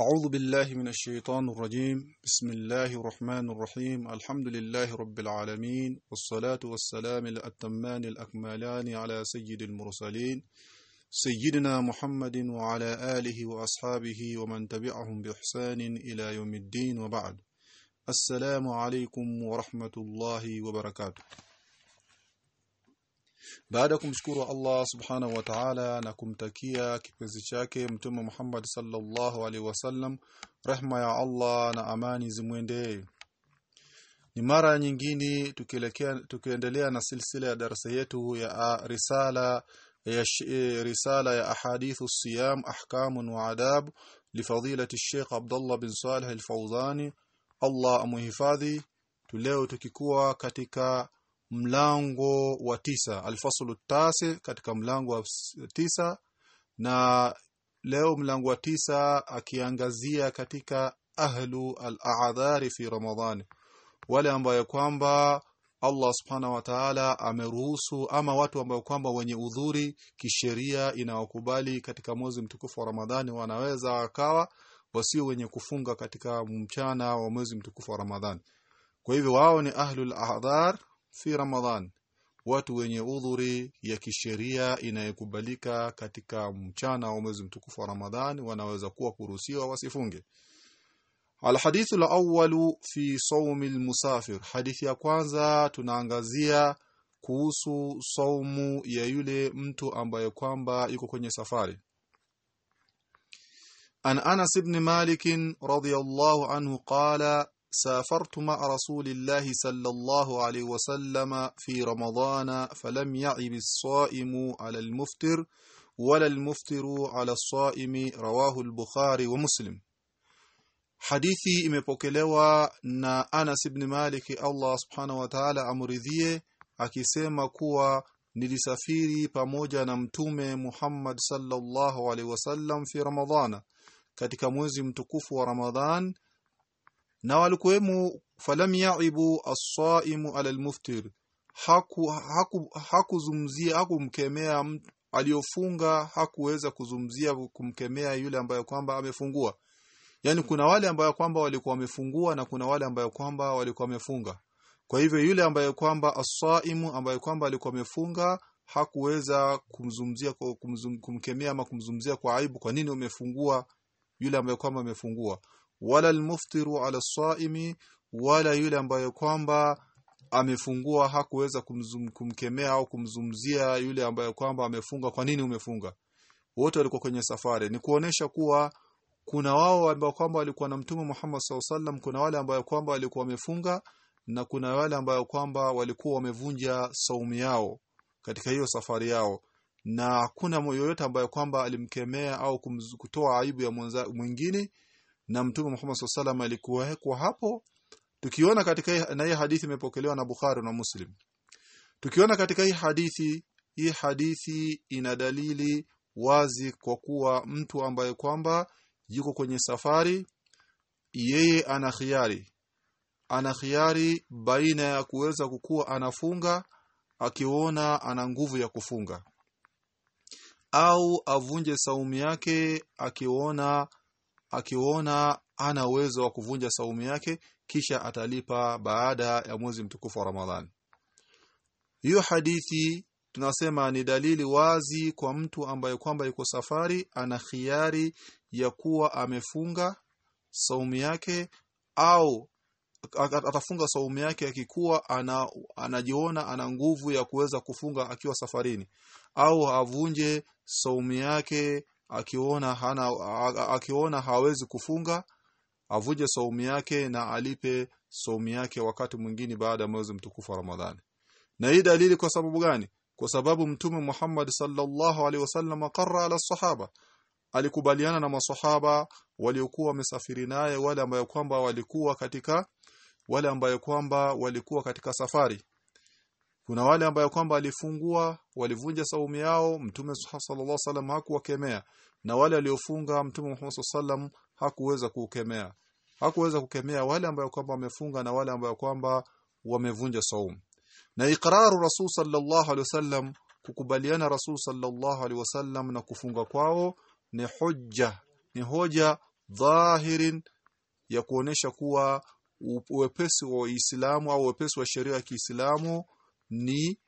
أعوذ بالله من الشيطان الرجيم. بسم الله الرحمن الرحيم. الحمد لله رب العالمين والصلاة والسلام الأتمان الأكملان على سيد المرسلين سيدنا محمد وعلى آله وأصحابه ومن تبعهم بإحسان إلى يوم الدين وبعد. السلام عليكم ورحمة الله وبركاته. Baada ya kumshukuru Allah subhanahu wa ta'ala na kumtakia kipenzi chake mtume Muhammad sallallahu alaihi wasallam rehma ya Allah na amani zimwendee. Ni mara nyingine tukielekea tukiendelea na silsila ya darasa yetu ya risala ya risala ya ahadithu siyam ahkamun wa adab lifadilati Sheikh Abdullah bin Salih al-Fawzani. Allah amuhifadhi. Tuleo tukikuwa katika mlango wa tisa. Alfaslu tasi katika mlango wa tisa. Na leo mlango wa tisa akiangazia katika ahlu al-a'dhari fi ramadhani. Wale ambayo kwamba Allah subhanahu wa ta'ala ameruhusu ama watu ambao kwamba wenye udhuri kisheria inawakubali katika mwezi mtukufu wa Ramadhani wanaweza wakawa wasio wenye kufunga katika mchana wa mwezi mtukufu wa Ramadhani. Kwa hivyo wao ni ahlul a'dhar fi Ramadhan watu wenye udhuri ya kisheria inayokubalika katika mchana wa mwezi mtukufu wa Ramadhani wanaweza kuwa kuruhusiwa wasifunge. Alhadithu alawwalu fi sawmi almusafir. Hadithi ya kwanza tunaangazia kuhusu saumu ya yule mtu ambaye kwamba yuko kwenye safari. An Anas ibn Malik radiyallahu anhu qala سافرت مع رسول الله صلى الله عليه وسلم في رمضان فلم يعب الصائم على المفطر ولا المفطر على الصائم رواه البخاري ومسلم hadithi imepokelewa na Anas ibn Malik Allah subhanahu wa ta'ala amridhie akisema kuwa nilisafiri pamoja na mtume Muhammad sallallahu alaihi wasallam fi Ramadhana katika mwezi mtukufu wa Ramadhan na walikuwemo falam yaibu as-saimu ala al-muftir. Haku hakuzumzia haku hakumkemea aliyofunga hakuweza kuzumzia kumkemea yule ambaye kwamba amefungua. Yani kuna wale ambayo kwamba walikuwa wamefungua na kuna wale ambayo kwamba walikuwa wamefunga. Kwa hivyo yule ambaye kwamba as-saimu ambaye kwamba alikuwa amefunga hakuweza kumzumzia kumzum, kumkemea ama kumzumzia kwa aibu kwa nini umefungua yule ambaye kwamba amefungua wala almuftiru ala saimi wala yule ambaye kwamba amefungua hakuweza kumkemea au kumzumzia yule ambaye kwamba amefunga kwa nini umefunga? Wote walikuwa kwenye safari. Ni kuonesha kuwa kuna wao ambao kwamba walikuwa na mtume Muhammad SAW kuna wale ambao kwamba walikuwa wamefunga na kuna wale ambao kwamba walikuwa wamevunja saumu yao katika hiyo safari yao. Na hakuna yoyote ambaye kwamba alimkemea au kutoa aibu ya mwingine na mtume Muhammad SAW alikuwa hapo. Tukiona katika na hii hadithi imepokelewa na Bukhari na Muslim. Tukiona katika hii hadithi hii hadithi ina dalili wazi kwa kuwa mtu ambaye kwamba yuko kwenye safari yeye ana khiari. Ana khiari baina ya kuweza kukua anafunga akiona ana nguvu ya kufunga. Au avunje saumu yake akiona akiona ana uwezo wa kuvunja saumu yake kisha atalipa baada ya mwezi mtukufu wa Ramadhani. Hiyo hadithi tunasema ni dalili wazi kwa mtu ambaye kwamba yuko safari ana khiari ya kuwa amefunga saumu yake au atafunga saumu yake akikuwa ana, anajiona ana nguvu ya kuweza kufunga akiwa safarini au avunje saumu yake akiona hana akiona hawezi kufunga avuje saumu yake na alipe saumu yake wakati mwingine baada ya mwezi mtukufu wa Ramadhani. Na hii dalili kwa sababu gani? Kwa sababu mtume Muhammad sallallahu alaihi wasallam qarra ala sahaba. Alikubaliana na masahaba waliokuwa wamesafiri naye wale ambao kwamba walikuwa katika wale ambao kwamba walikuwa katika safari kuna wale ambao kwamba walifungua walivunja saumu yao mtume sallallahu alaihi wasallam hakuwakemea. Na wale waliofunga mtume Muhammad sallam hakuweza kukemea hakuweza kukemea wale ambao kwamba wamefunga na wale ambao kwamba wamevunja saumu. Na iqraru rasul sallallahu alaihi wasallam kukubaliana rasul sallallahu alaihi wasallam na kufunga kwao ni hujja ni hoja dhahirin ya kuonesha kuwa uwepesi wa Uislamu au uwepesi wa sheria ya Kiislamu ni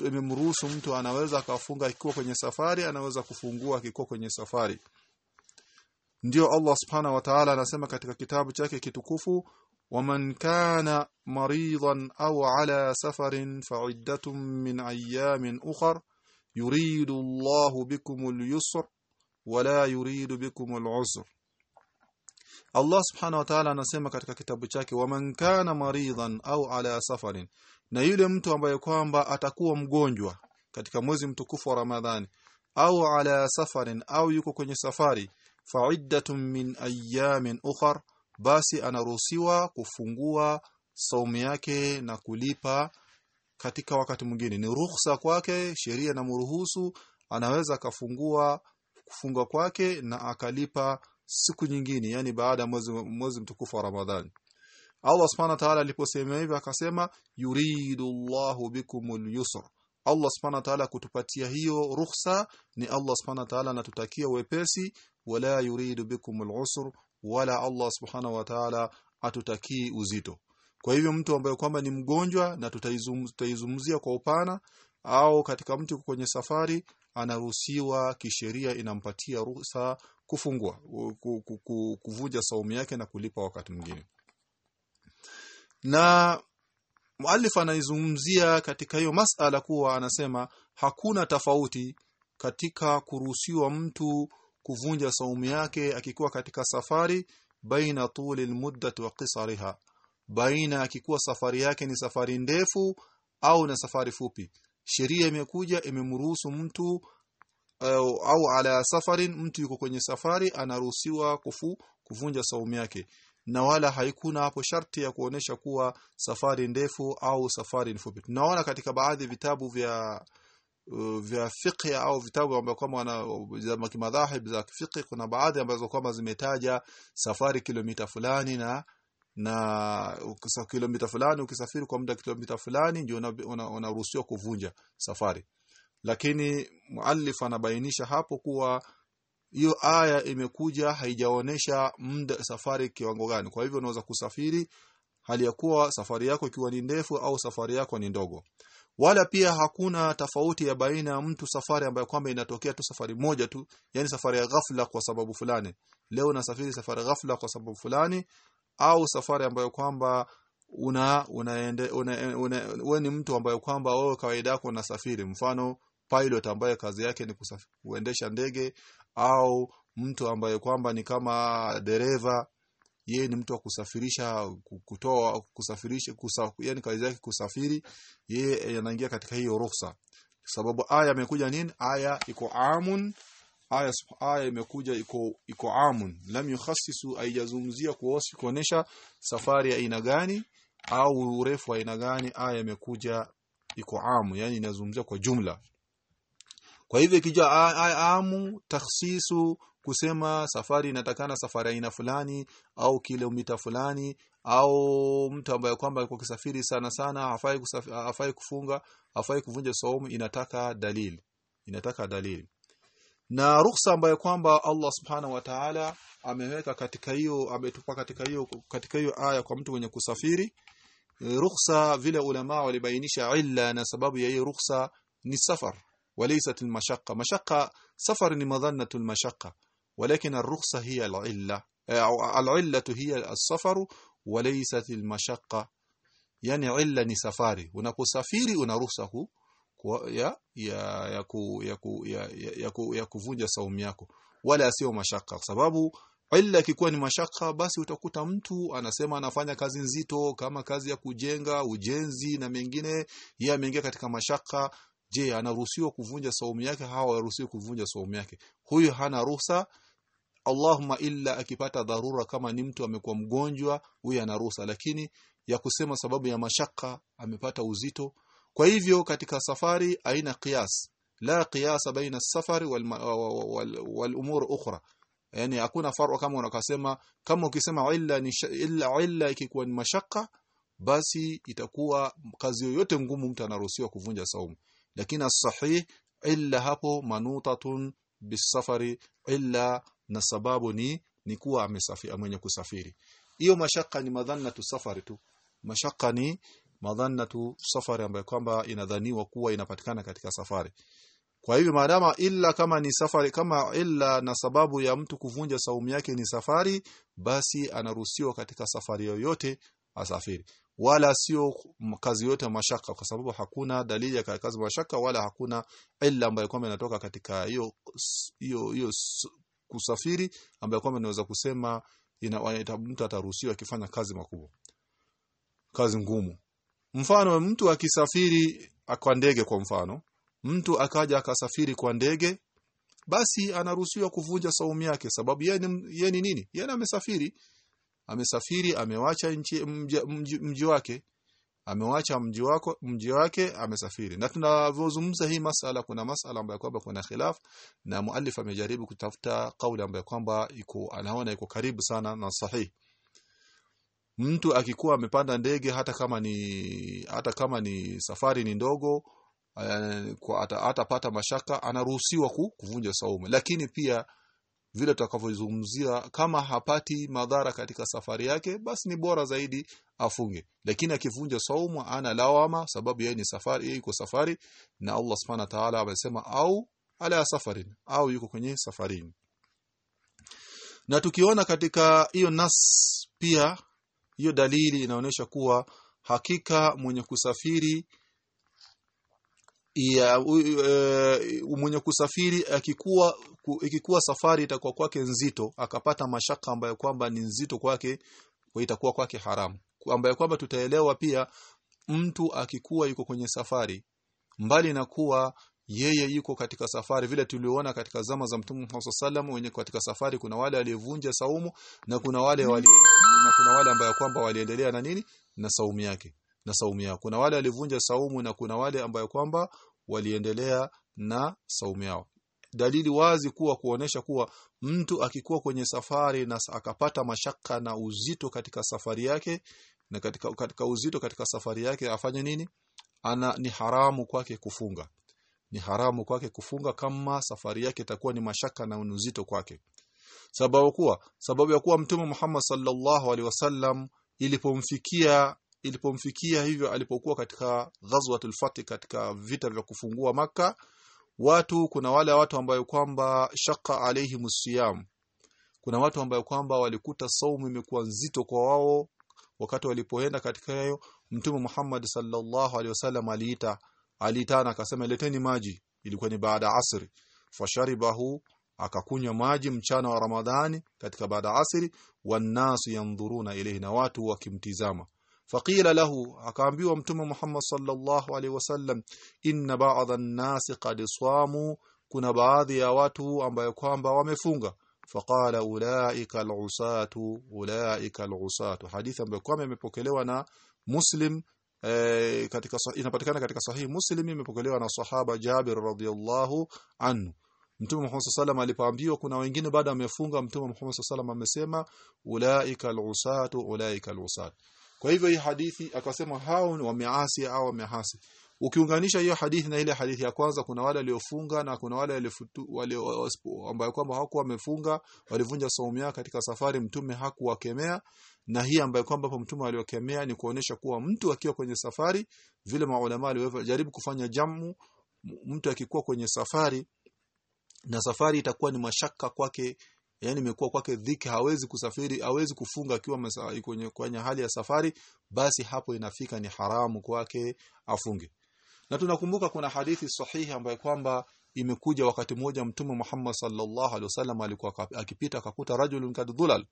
imemruhusu mtu anaweza akafunga akiwa kwenye safari anaweza kufungua akiwa kwenye safari. Ndio Allah subhanahu wa ta'ala anasema katika kitabu chake kitukufu waman kana maridan au ala safarin fa'iddatun min ayamin ukhra yuridu Allah bikum al-yusr wala yuridu bikum al-usr Allah subhanahu wa ta'ala anasema katika kitabu chake waman kana maridan au ala safarin na yule mtu ambaye kwamba atakuwa mgonjwa katika mwezi mtukufu wa Ramadhani au ala safarin au yuko kwenye safari fa'iddatun min ayamin ukhar basi anaruhusiwa kufungua saumu yake na kulipa katika wakati mwingine. Ni ruhusa kwake sheria na mruhusu anaweza kafungua kufunga kwake na akalipa siku nyingine yani baada ya mwezi, mwezi mtukufu wa Ramadhani Allah subhanahu wa ta'ala aliposema hivyo akasema yuridu Allahu bikumul yusr Allah subhanahu wa ta'ala kutupatia hiyo ruhusa ni Allah subhanahu wa ta'ala anatutakia wepesi wala yuridu bikumul usr wala Allah subhanahu wa ta'ala atutakii uzito. Kwa hivyo mtu ambaye kwamba ni mgonjwa na tutaizungumzia kwa upana au katika mtu kwenye safari anaruhusiwa kisheria inampatia ruhusa kufungua kuvuja saumu yake na kulipa wakati mwingine na muallif anaizungumzia katika hiyo masala kuwa anasema hakuna tofauti katika kuruhusiwa mtu kuvunja saumu yake akikuwa katika safari baina tuli almuddat wa qisariha. Baina akikuwa safari yake ni safari ndefu au na safari fupi. Sheria imekuja imemruhusu mtu au, au ala safarin mtu yuko kwenye safari anaruhusiwa kufu kuvunja saumu yake na wala haikuna hapo sharti ya kuonesha kuwa safari ndefu au safari fupi. Tunaona katika baadhi vitabu vya uh, vya fiqh au vitabu ambavyo kama wana za madhahib za fiqh kuna baadhi ambazo kama zimetaja safari kilomita fulani na na ukisa kilomita fulani ukisafiri kwa muda kilomita fulani ndio unaruhusiwa una, una kuvunja safari. Lakini muallif anabainisha hapo kuwa hiyo aya imekuja haijaonesha muda safari kiwango gani. Kwa hivyo unaweza kusafiri hali ya kuwa safari yako ikiwa ni ndefu au safari yako ni ndogo. Wala pia hakuna tofauti ya baina ya mtu safari ambayo kwamba inatokea tu safari moja tu yani safari ya ghafla kwa sababu fulani. Leo unasafiri safari ghafla kwa sababu fulani au safari ambayo kwamba una unaende una, una, una, ni mtu ambaye kwamba wewe kawaida yako unasafiri. Mfano pilot ambaye kazi yake ni kuendesha ndege au mtu ambaye kwamba ni kama dereva yeye ni mtu wa kusafirisha kutoa kusafirisha kusa, yani kazi yake kusafiri yeye anaingia katika hiyo ruhusa. Sababu aya imekuja nini? Aya iko amun aya aya imekuja iko iko amun. Lam yukhassisu aijazungumzia kuosi kuonesha safari ya aina gani au urefu wa aina gani aya imekuja iko amu yani inazungumzia kwa jumla kwa hivyo kija amu takhsisu kusema safari inatakana safari aina fulani au kilomita fulani au mtu ambaye kwamba kwa kusafiri sana sana afai afai kufunga afai kuvunja saumu inataka dalili. Inataka dalili. Na ruhusa ambayo kwamba Allah subhanahu wa ta'ala ameweka katika hiyo ametupa katika hiyo katika hiyo aya kwa mtu mwenye kusafiri ruhusa vile ulama walibainisha illa na sababu ya hiyo ruhusa ni safar وليست المشقة مشقة سفر مظنة المشقة ولكن الرخصة هي العلة العلة هي السفر وليست المشقة يعني علة ni safari unaposafiri una ruhusa ya ya ya ku, ya, ku, ya, ya, ku, ya kuvunja saumu yako wala sio mashaka kwa sababu illa ikikuwa ni mashaka basi utakuta mtu anasema anafanya kazi nzito kama kazi ya kujenga ujenzi na mengine yeye ameingia katika mashaka je anaruhusiwa kuvunja saumu yake? Hawa haruhusiwi kuvunja saumu yake. Huyu hana ruhusa. Allahumma illa akipata dharura kama ni mtu amekuwa mgonjwa huyu ana ruhusa. Lakini ya kusema sababu ya mashaka amepata uzito. Kwa hivyo katika safari aina qiyas. La qiyas baina safari wal, wal, wal umur ukhra. Yani hakuna farwa kama unakasema kama ukisema illa ni illa illa ikikuwa ni mashaka basi itakuwa kazi yoyote ngumu mtu anaruhusiwa kuvunja saumu lakini as-sahih illa hapo manutatun bisafari illa na sababu ni ni kuwa amesafiri mwenye kusafiri. Hiyo mashaka ni madhannatu safari tu. Mashaka ni madhannatu safari ambayo kwamba inadhaniwa kuwa inapatikana katika safari. Kwa hivyo maadama illa kama ni safari kama illa na sababu ya mtu kuvunja saumu yake ni safari basi anaruhusiwa katika safari yoyote asafiri wala sio kazi yote mashaka kwa sababu hakuna dalili ya kazi mashaka wala hakuna illa ambayo kwamba inatoka katika hiyo hiyo hiyo kusafiri ambayo kwamba inaweza kusema ina mtu ataruhusiwa akifanya kazi makubwa kazi ngumu. Mfano mtu akisafiri kwa ndege kwa mfano mtu akaja akasafiri kwa ndege basi anaruhusiwa kuvunja saumu yake sababu yeye ni, ni nini? Yeye amesafiri amesafiri amewacha nchi mji, wake amewacha mji wako mji wake amesafiri. Na tunavyozungumza hii masala kuna masala ambayo kwamba kuna khilaf na muallif amejaribu kutafuta kauli ambayo kwamba iko anaona iko karibu sana na sahihi mtu akikuwa amepanda ndege hata kama ni hata kama ni safari ni ndogo kwa atapata mashaka anaruhusiwa kuvunja saumu. Lakini pia vile tutakavyozungumzia kama hapati madhara katika safari yake basi ni bora zaidi afunge. Lakini akivunja saumu ana lawama sababu yeye ni safari yeye yuko safari na Allah subhanahu wa ta'ala amesema au ala safarin au yuko kwenye safarini na tukiona katika hiyo nas pia hiyo dalili inaonyesha kuwa hakika mwenye kusafiri ya uh, mwenye kusafiri akikuwa ku, ikikuwa safari itakuwa kwake nzito akapata mashaka ambayo kwamba ni nzito kwake kwa itakuwa kwake haramu. Ambayo kwamba tutaelewa pia mtu akikuwa yuko kwenye safari mbali na kuwa yeye yuko katika safari vile tuliona katika zama za Mtume Muhammad sallam wenye katika safari kuna wale aliyevunja saumu na kuna wale wali, na kuna wale ambayo kwamba waliendelea na nini? Na saumu yake na saumu yao. Kuna wale walivunja saumu na kuna wale ambayo kwamba waliendelea na saumu yao. Dalili wazi kuwa kuonesha kuwa mtu akikuwa kwenye safari na akapata mashaka na uzito katika safari yake na katika, katika uzito katika safari yake afanye nini? Ana ni haramu kwake kufunga. Ni haramu kwake kufunga kama safari yake itakuwa ni mashaka na uzito kwake. Sababu kuwa sababu ya kuwa mtume Muhammad sallallahu alaihi wasallam ilipomfikia ilipomfikia hivyo alipokuwa katika ghazwatul fati katika vita vya kufungua maka watu kuna wale watu ambayo kwamba shaka alayhi musiyam kuna watu ambayo kwamba walikuta saumu imekuwa nzito kwa wao wakati walipoenda katika hayo. Mtume Muhammad sallallahu alaihi wasallam aliita aliitana akasema leteni maji. Ilikuwa ni baada asri. Fasharibahu akakunywa maji mchana wa Ramadhani. Katika baada asri wanasu yandhuruna ilayhi na watu wakimtizama faqila lahu akaambiwa mtume Muhammad sallallahu alaihi wasallam inna ba'dha an-nas qad swamu kuna baadhi ya watu ambayo kwamba wamefunga. Faqala ulaika al-usatu ulaika al-usatu. Hadithi ambayo kwamba imepokelewa na Muslim eh, katika inapatikana katika sahihi Muslim imepokelewa na sahaba Jabir radhiyallahu anhu. Mtume Muhammad sallam alipoambiwa kuna wengine baada wamefunga Mtume Muhammad sallam amesema ulaika al-usatu ulaika al-usatu kwa hivyo hii hadithi akasema hao ni wameasi au wamehasi ukiunganisha hiyo hadithi na ile hadithi ya kwanza kuna wale waliofunga na kuna wale walio ambao kwamba hawakuwa wamefunga walivunja saumu yao katika safari mtume hakuwakemea. Na hii ambayo kwamba hapo mtume aliwakemea ni kuonesha kuwa mtu akiwa kwenye safari vile maulama walivyojaribu kufanya jamu mtu akikuwa kwenye safari na safari itakuwa ni mashaka kwake yani imekuwa kwake dhiki hawezi kusafiri hawezi kufunga akiwa kwenye, kwenye hali ya safari basi hapo inafika ni haramu kwake afunge. Na tunakumbuka kuna hadithi sahihi ambayo kwamba imekuja wakati mmoja mtume Muhammad sallallahu alaihi wasallam alikuwa akipita akakuta rajulun kadhulal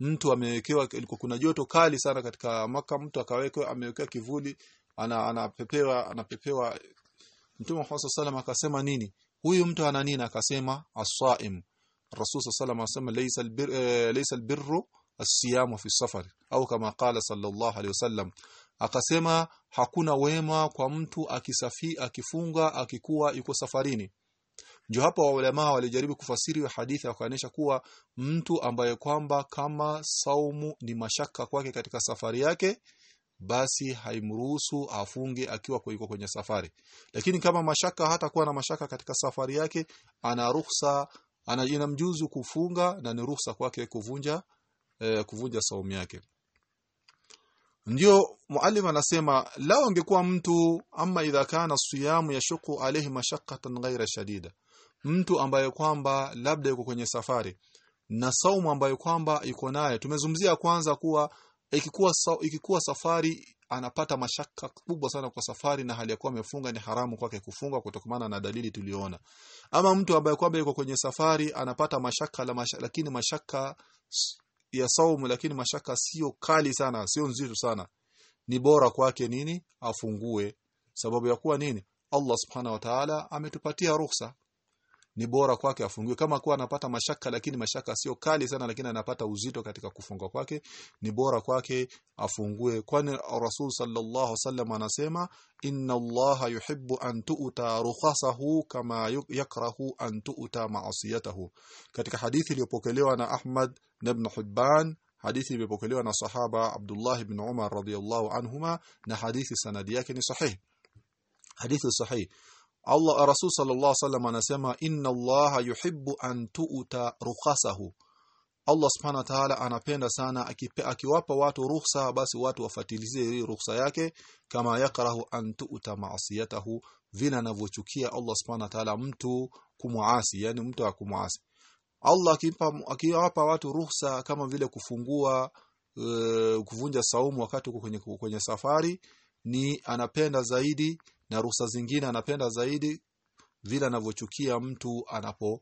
mtu amewekewa ilikuwa kuna joto kali sana katika maka mtu akawekwa amewekewa kivuli ana anapepewa anapepewa. Mtume Muhammad sallallahu alaihi wasallam akasema nini? Huyu mtu ana nini? Akasema as-saim Rasul sallallahu anasema laysa albir, e, laysa albirru asiyamu fi safari au kama qala sallallahu alaihi wasallam akasema hakuna wema kwa mtu akisafi akifunga akikuwa yuko safarini. Ndio hapa waulamaa walijaribu kufasiri wa hadithi wakaanisha kuwa mtu ambaye kwamba kama saumu ni mashaka kwake katika safari yake basi haimruhusu afunge akiwa yuko kwenye safari. Lakini kama mashaka hata kuwa na mashaka katika safari yake ana ruhusa inamjuzu kufunga na ni ruhusa kwake kuvunja eh, kuvunja saumu yake. Ndio muallim anasema lao angekuwa mtu ama idha kana siyamu yashuku alayhi mashaqqatan ghaira shadida. Mtu ambaye kwamba labda yuko kwenye safari na saumu ambayo kwamba iko naye. Tumezumzia kwanza kuwa ikikuwa ikikuwa safari anapata mashaka kubwa sana kwa safari na hali ya kuwa amefunga ni haramu kwake kufunga kutokana na dalili tuliona. Ama mtu ambaye kwamba yuko kwenye safari anapata mashaka la mashaka, lakini mashaka ya saumu lakini mashaka sio kali sana sio nzito sana. Ni bora kwake nini? Afungue. Sababu ya kuwa nini? Allah subhanahu wa ta'ala ametupatia ruhusa ni bora kwake afungiwe kama kuwa anapata mashaka lakini mashaka sio kali sana lakini anapata uzito katika kufunga kwake ni bora kwake afungue. Kwani Rasul sallallahu alaihi anasema inna Allah yuhibbu an tu'ta rukhasahu kama yakrahu an tu'ta ma'asiyatahu katika hadithi iliyopokelewa na Ahmad na Ibn Hibban hadithi iliyopokelewa na sahaba Abdullah ibn Umar radhiyallahu anhuma na hadithi sanadi yake ni sahih. Hadithi sahih Allah Rasul sallallahu alaihi wasallam anasema inna Allah yuhibbu an tu'ta rukhasahu Allah subhanahu wa ta'ala anapenda sana akiwapa watu ruhusa basi watu wafatilizie hii ruhusa yake kama yakrahu an tu'ta ma'siyatahu vina anavyochukia Allah subhanahu wa ta'ala mtu kumuasi yani mtu akumuasi. Allah akimpa akiwapa watu ruhusa kama vile kufungua uh, kuvunja saumu wakati uko kwenye, kwenye safari ni anapenda zaidi na ruhusa zingine anapenda zaidi vile anavyochukia mtu anapo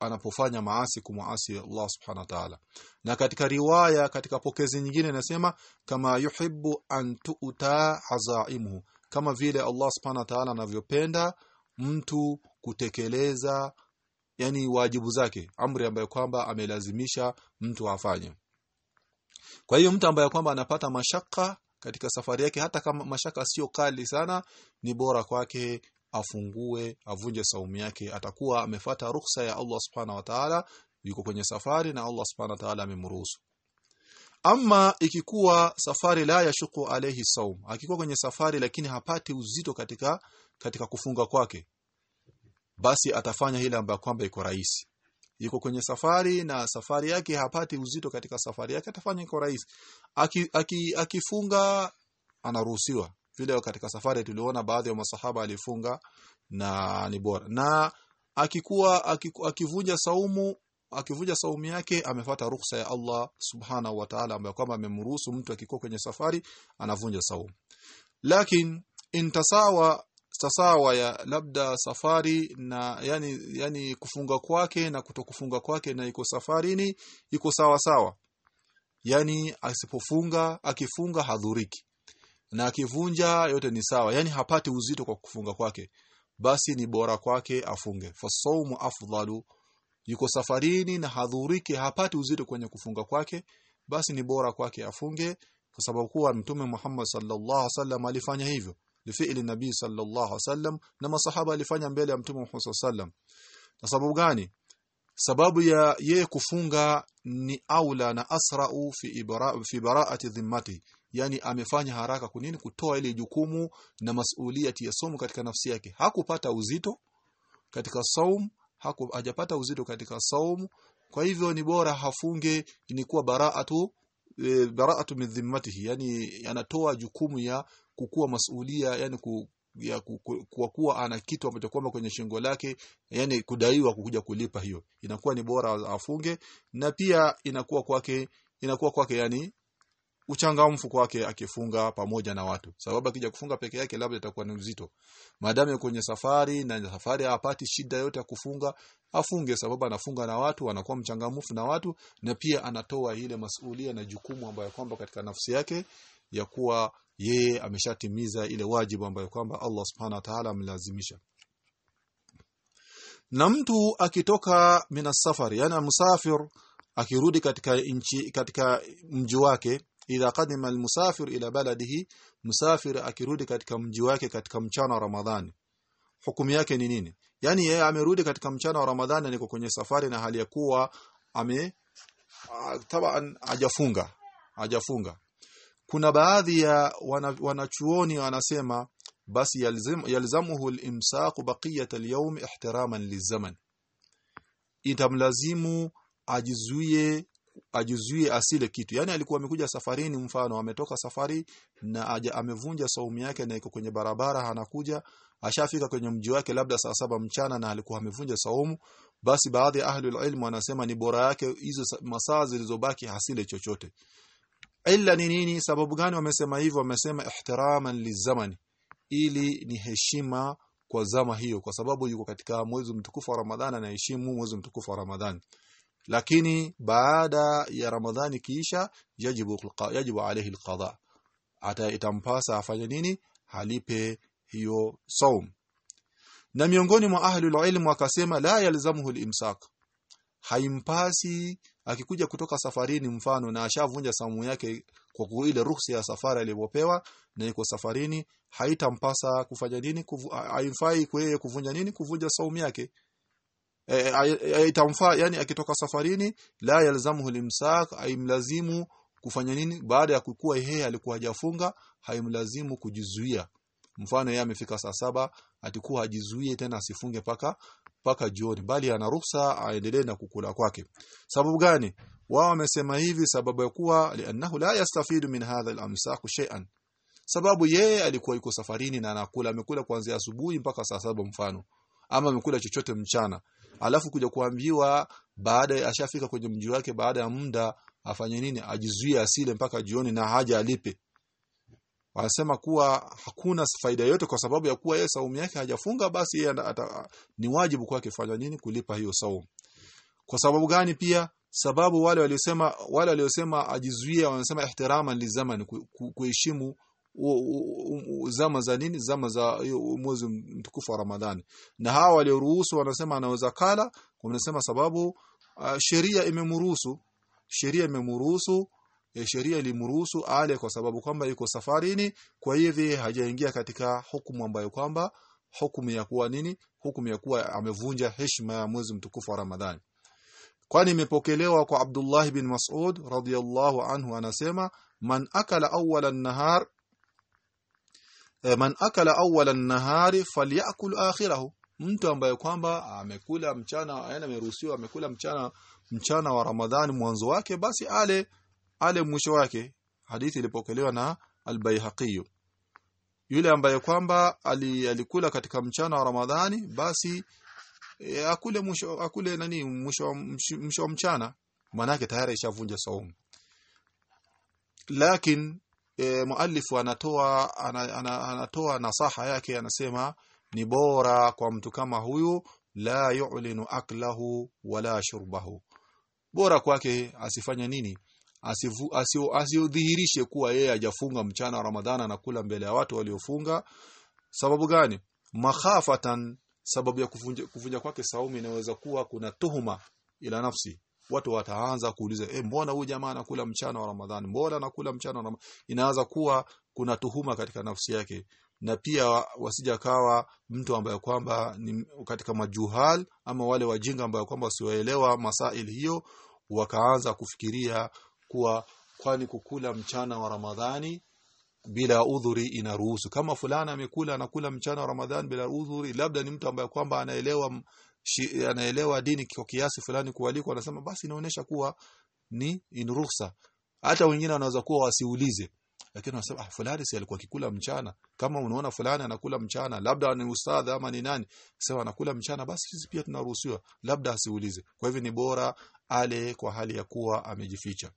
anapofanya maasi kumuasi Allah subhanahu wa ta'ala. Na katika riwaya katika pokezi nyingine inasema kama yuhibbu an tu'ta hazaimu kama vile Allah subhanahu wa ta'ala anavyopenda mtu kutekeleza yani wajibu zake amri ambayo kwamba amelazimisha mtu afanye. Kwa hiyo mtu ambaye kwamba anapata mashaka katika safari yake. Hata kama mashaka sio kali sana ni bora kwake afungue avunje saumu yake. Atakuwa amefata ruhusa ya Allah subhanahu wa ta'ala yuko kwenye safari na Allah subhanahu wa ta'ala amemruhusu. Ama ikikuwa safari la yashuku alayhi saum akikuwa kwenye safari lakini hapati uzito katika katika kufunga kwake basi atafanya hili ambayo kwamba iko rahisi yuko kwenye safari na safari yake hapati uzito katika safari yake atafanya iko rahisi. Aki, aki, akifunga anaruhusiwa. Vile katika safari tuliona baadhi ya masahaba alifunga na ni bora. Na akikuwa akiku, akivunja saumu akivunja saumu yake amefata ruhusa ya Allah subhanahu wa ta'ala ambaye kwamba amemruhusu mtu akikuwa kwenye safari anavunja saumu. Lakini intasawa tasawa ya labda safari na yani yani kufunga kwake na kutokufunga kwake na iko safarini iko sawa sawa. Yani asipofunga akifunga hadhuriki. Na akivunja yote ni sawa. Yani hapati uzito kwa kufunga kwake. Basi ni bora kwake afunge. Fasawmu afdalu. Yuko safarini na hadhuriki hapati uzito kwenye kufunga kwake. Basi ni bora kwake afunge kwa sababu kuwa mtume Muhammad sallallahu alaihi wasallam alifanya hivyo lifi'li nabii sallallahu alaihi wasallam na masahaba alifanya mbele ya mtume Muhammad sallam na sababu gani? Sababu ya yeye kufunga ni aula na asra'u fi ibra fi bara'ati dhimmati. Yani amefanya haraka kunini? Kutoa ile jukumu na masuliati ya somo katika nafsi yake. Hakupata uzito katika saum haku hajapata uzito katika saum. Kwa hivyo ni bora hafunge ni kuwa bara'atu e, bara'atu min dhimmatihi. Yani anatoa jukumu ya kukua masulia yani ku, ya kwa kuwa ana kitu ambacho kwamba kwenye shingo lake yani kudaiwa kukuja kulipa hiyo. Inakuwa ni bora afunge na pia inakuwa kwake inakuwa kwake yani uchangamfu kwake akifunga pamoja na watu. Sababu akija kufunga peke yake labda itakuwa ni uzito. Maadamu kwenye safari na safari hapati shida yote ya kufunga afunge. Sababu anafunga na watu anakuwa mchangamfu na watu na pia anatoa ile masulia na jukumu ambayo kwamba katika nafsi yake ya kuwa yeye ameshatimiza ile wajibu ambayo kwamba Allah subhanahu wa ta'ala amlazimisha. Na mtu akitoka mina safari yani musafir akirudi katika nchi katika mji wake idha qadima almusafir ila baladihi musafir akirudi katika mji wake katika mchana wa Ramadhani. Hukumu yake ni nini? Yani yeye amerudi katika mchana wa Ramadhani niko kwenye safari na hali ya kuwa ame tabaan ajafunga hajafunga kuna baadhi ya wanachuoni wanasema basi yalzim, yalzamuhu al-imsaq baqiyat al-yawm ihtiraman lizaman. Itamlazimu ajizuie ajizuie asile kitu. Yani alikuwa amekuja safarini mfano ametoka safari na aja, amevunja saumu yake na iko kwenye barabara anakuja ashafika kwenye mji wake labda saa saba mchana na alikuwa amevunja saumu. Basi baadhi ya ahli ilmu wanasema ni bora yake hizo masaa zilizobaki hasile chochote illa ni nini? Sababu gani wamesema hivyo? Wamesema ihtiraman lizamani ili ni heshima kwa zama hiyo kwa sababu yuko katika mwezi mtukufu wa Ramadhani anaheshimu mwezi mtukufu wa Ramadhani. Lakini baada ya Ramadhani kiisha yajibu yajibu alayhi alqada. Ata itampasa afanye nini? Halipe hiyo saum. Na miongoni mwa ahli alilm wakasema la yalzamuhu alimsak. Haimpasi akikuja kutoka safarini mfano na ashavunja saumu yake kwa ile ruhusa ya safari aliyopewa na iko safarini haitampasa kufanya nini? Haifai kwa yeye kuvunja nini? Kuvunja saumu yake. Haitamfaa e, yani akitoka safarini la yalzamuhu limsak haimlazimu kufanya nini? Baada ya kukua yeye alikuwa hajafunga haimlazimu kujizuia. Mfano yeye amefika saa saba atakuwa ajizuie tena asifunge paka paka jioni bali ana ruhusa aendelee na kukula kwake. Sababu gani? Wao wamesema hivi sababu ya kuwa li'annahu la yastafidu min hadha al-amsak shay'an. Sababu yeye alikuwa yuko safarini na anakula amekula kuanzia asubuhi mpaka saa saba mfano ama amekula chochote mchana. Alafu kuja kuambiwa baada ashafika kwenye mji wake baada ya muda afanye nini? Ajizuie asile mpaka jioni na haja alipe wanasema kuwa hakuna faida yote kwa sababu ya kuwa yeye saumu yake hajafunga basi yeye ni wajibu kwake fanya nini? Kulipa hiyo saumu. Kwa sababu gani pia? Sababu wale waliosema wale waliosema ajizuia wanasema ihtiraman lizamani kuheshimu zama za nini? Zama za mwezi mtukufu wa Ramadhani. Na hawa walioruhusu wanasema anaweza kala wanasema sababu uh, sheria imemruhusu sheria imemruhusu e, sheria ilimruhusu ale kwa sababu kwamba yuko safarini kwa hivyo hajaingia katika hukumu ambayo kwamba hukumu ya kuwa nini? Hukumu ya kuwa amevunja heshima ya mwezi mtukufu wa Ramadhani. Kwani imepokelewa kwa Abdullah bin Mas'ud radhiyallahu anhu anasema man akala awwala an-nahar man akala awwala an-nahari falyakul akhirahu. Mtu ambaye kwamba amekula mchana yani ameruhusiwa amekula mchana mchana wa Ramadhani mwanzo wake basi ale ale mwisho wake hadithi ilipokelewa na al-Baihaqi yule ambaye kwamba alikula katika mchana wa Ramadhani basi e, akule mwisho akule nani mwisho mwisho wa mchana. Manake tayari ishavunja saumu. Lakini e, muallifu anatoa ana, ana, anatoa nasaha yake anasema ni bora kwa mtu kama huyu la yu'linu aklahu wala shurbahu. Bora kwake asifanye nini asiudhihirishe kuwa yeye hajafunga mchana wa Ramadhana anakula mbele ya watu waliofunga. Sababu gani? Makhafatan sababu ya kuvunja, kuvunja kwake saumu inaweza kuwa kuna tuhuma ila nafsi. Watu wataanza kuuliza eh mbona huyu jamaa anakula mchana wa Ramadhani? Mbona anakula mchana wa Ramadhani? Inaanza kuwa kuna tuhuma katika nafsi yake. Na pia wasijakawa mtu ambaye kwamba ni katika majuhal ama wale wajinga ambao kwamba wasioelewa masaili hiyo wakaanza kufikiria kuwa kwani kukula mchana wa Ramadhani bila udhuri inaruhusu. Kama fulana amekula anakula mchana wa Ramadhani bila udhuri labda ni mtu ambaye kwamba anaelewa shi, anaelewa dini kwa kiasi fulani kualiko anasema basi inaonyesha kuwa ni inruhusa hata wengine wanaweza kuwa wasiulize lakini wanasema ah fulani si alikuwa akikula mchana. Kama unaona fulani anakula mchana labda ni ustadha ama ni nani sema anakula mchana basi sisi pia tunaruhusiwa labda asiulize. Kwa hivyo ni bora ale kwa hali ya kuwa amejificha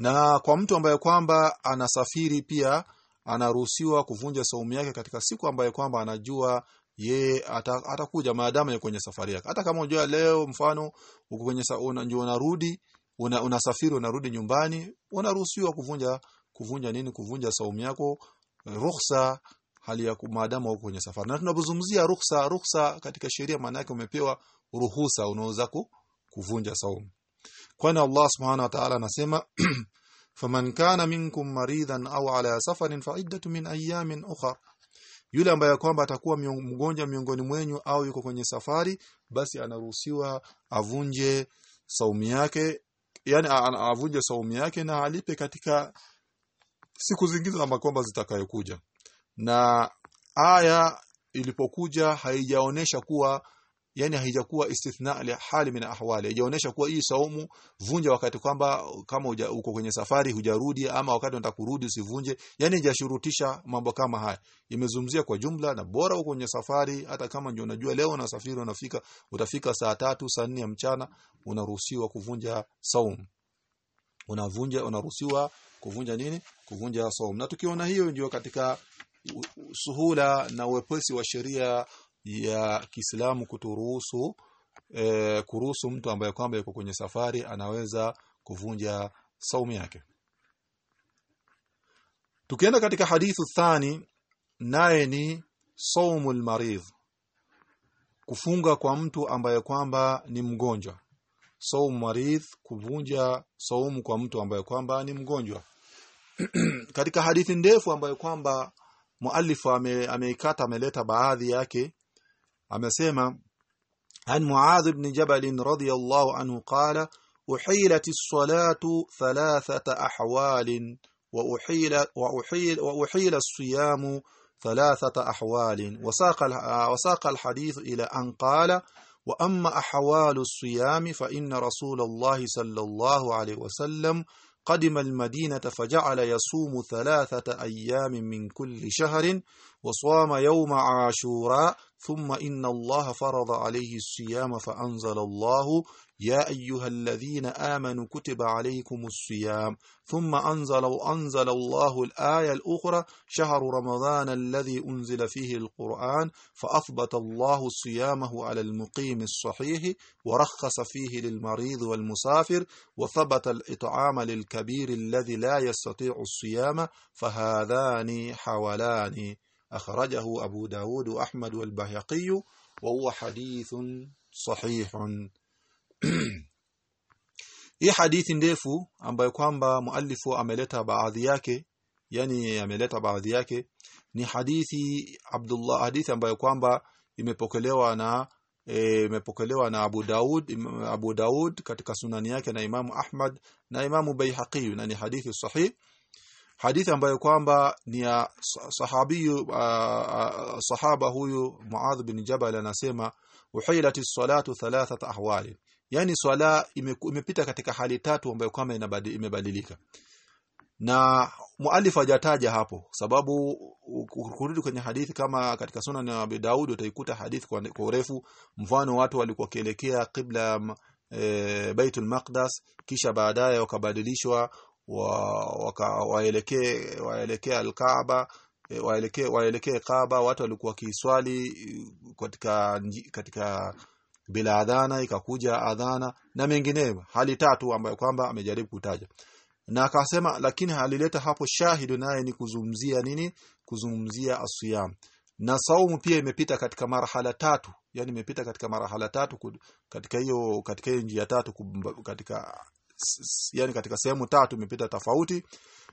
na kwa mtu ambaye kwamba anasafiri pia anaruhusiwa kuvunja saumu yake katika siku ambaye kwamba anajua ye atakuja maadamu yuko kwenye safari yake. Hata kama unajua leo mfano uko kwenye unajua unarudi una, unasafiri unarudi nyumbani unaruhusiwa kuvunja kuvunja nini? Kuvunja saumu yako ruhusa hali ya maadamu uko kwenye safari. Na tunapozungumzia ruhusa ruhusa katika sheria maana yake umepewa ruhusa unaweza kuvunja saumu kwani Allah subhanahu wa ta'ala anasema faman kana minkum maridan au ala safarin fa iddatu min ayamin ukhra. Yule ambaye kwamba atakuwa mgonjwa miongoni mwenyu au yuko kwenye safari basi anaruhusiwa avunje saumu yake yani avunje saumu yake na alipe katika siku zingine ama kwamba zitakayokuja. Na aya ilipokuja haijaonesha kuwa yani haijakuwa istithna li hali min ahwali. Haijaonesha kuwa hii saumu vunja wakati kwamba kama uja, uko kwenye safari hujarudi ama wakati unataka kurudi usivunje. Yani haijashurutisha mambo kama haya. Imezumzia kwa jumla na bora uko kwenye safari hata kama ndio unajua leo unasafiri unafika utafika saa tatu saa nne ya mchana unaruhusiwa kuvunja saumu. Unavunja unaruhusiwa kuvunja nini? Kuvunja saumu. Na tukiona hiyo ndio katika suhula na wepesi wa sheria ya Kiislamu kuturuhusu e, kuruhusu mtu ambaye kwamba yuko kwenye safari anaweza kuvunja saumu yake. Tukienda katika hadithu thani naye ni saumul maridh kufunga kwa mtu ambaye kwamba ni mgonjwa. Saumu maridh kuvunja saumu kwa mtu ambaye kwamba ni mgonjwa. Katika hadithi ndefu ambayo kwamba muallifu ameikata ame ameleta baadhi yake amesema عن معاذ بن جبل رضي الله عنه قال أحيلت الصلاة ثلاثة أحوال وأحيل, وأحيل, وأحيل الصيام ثلاثة أحوال. وساق, وساق الحديث إلى أن قال وأما أحوال الصيام فإن رسول الله صلى الله عليه وسلم قدم المدينة فجعل يصوم ثلاثة أيام من كل شهر وصام يوم عاشوراء ثم إن الله فرض عليه الصيام فأنزل الله يا أيها الذين آمنوا كتب عليكم الصيام. ثم أنزل أنزل الله الآية الأخرى شهر رمضان الذي أنزل فيه القرآن فأثبت الله صيامه على المقيم الصحيح ورخص فيه للمريض والمسافر وثبت الإطعام للكبير الذي لا يستطيع الصيام فهذان حولان. أخرجه أبو داود وأحمد والبهيقي وهو حديث صحيح hii hadithi ndefu ambayo kwamba muallifu ameleta baadhi yake yani ameleta baadhi yake ni hadithi Abdullah hadithi ambayo kwamba imepokelewa na imepokelewa na Abu Daud Abu Daud katika sunani yake na Imamu Ahmad na Imamu Baihaqi na ni hadithi sahih hadithi ambayo kwamba ni ya sahabiyu sahaba huyu Muadh bin Jabal anasema uhilati salatu thalathat ahwali yani swala imepita katika hali tatu ambayo kwamba imebadilika. Na muallif hajataja hapo sababu kurudi kwenye hadithi kama katika sunan ya abu Daud utaikuta hadithi kwa, kwa urefu. Mfano watu walikuwa kielekea qibla e, Baitul Maqdas kisha baadaye wakabadilishwa wa, waelekee al-Kaaba waelekee waelekee Kaaba watu walikuwa kiswali katika katika bila adhana ikakuja adhana na mengineyo hali tatu ambayo kwamba amejaribu kutaja. Na akasema lakini alileta hapo shahidu naye ni kuzungumzia nini? Kuzungumzia asiyam na saumu pia imepita katika marhala tatu yani imepita katika marhala tatu katika hiyo katika hiyo njia tatu katika yani katika sehemu tatu imepita tofauti.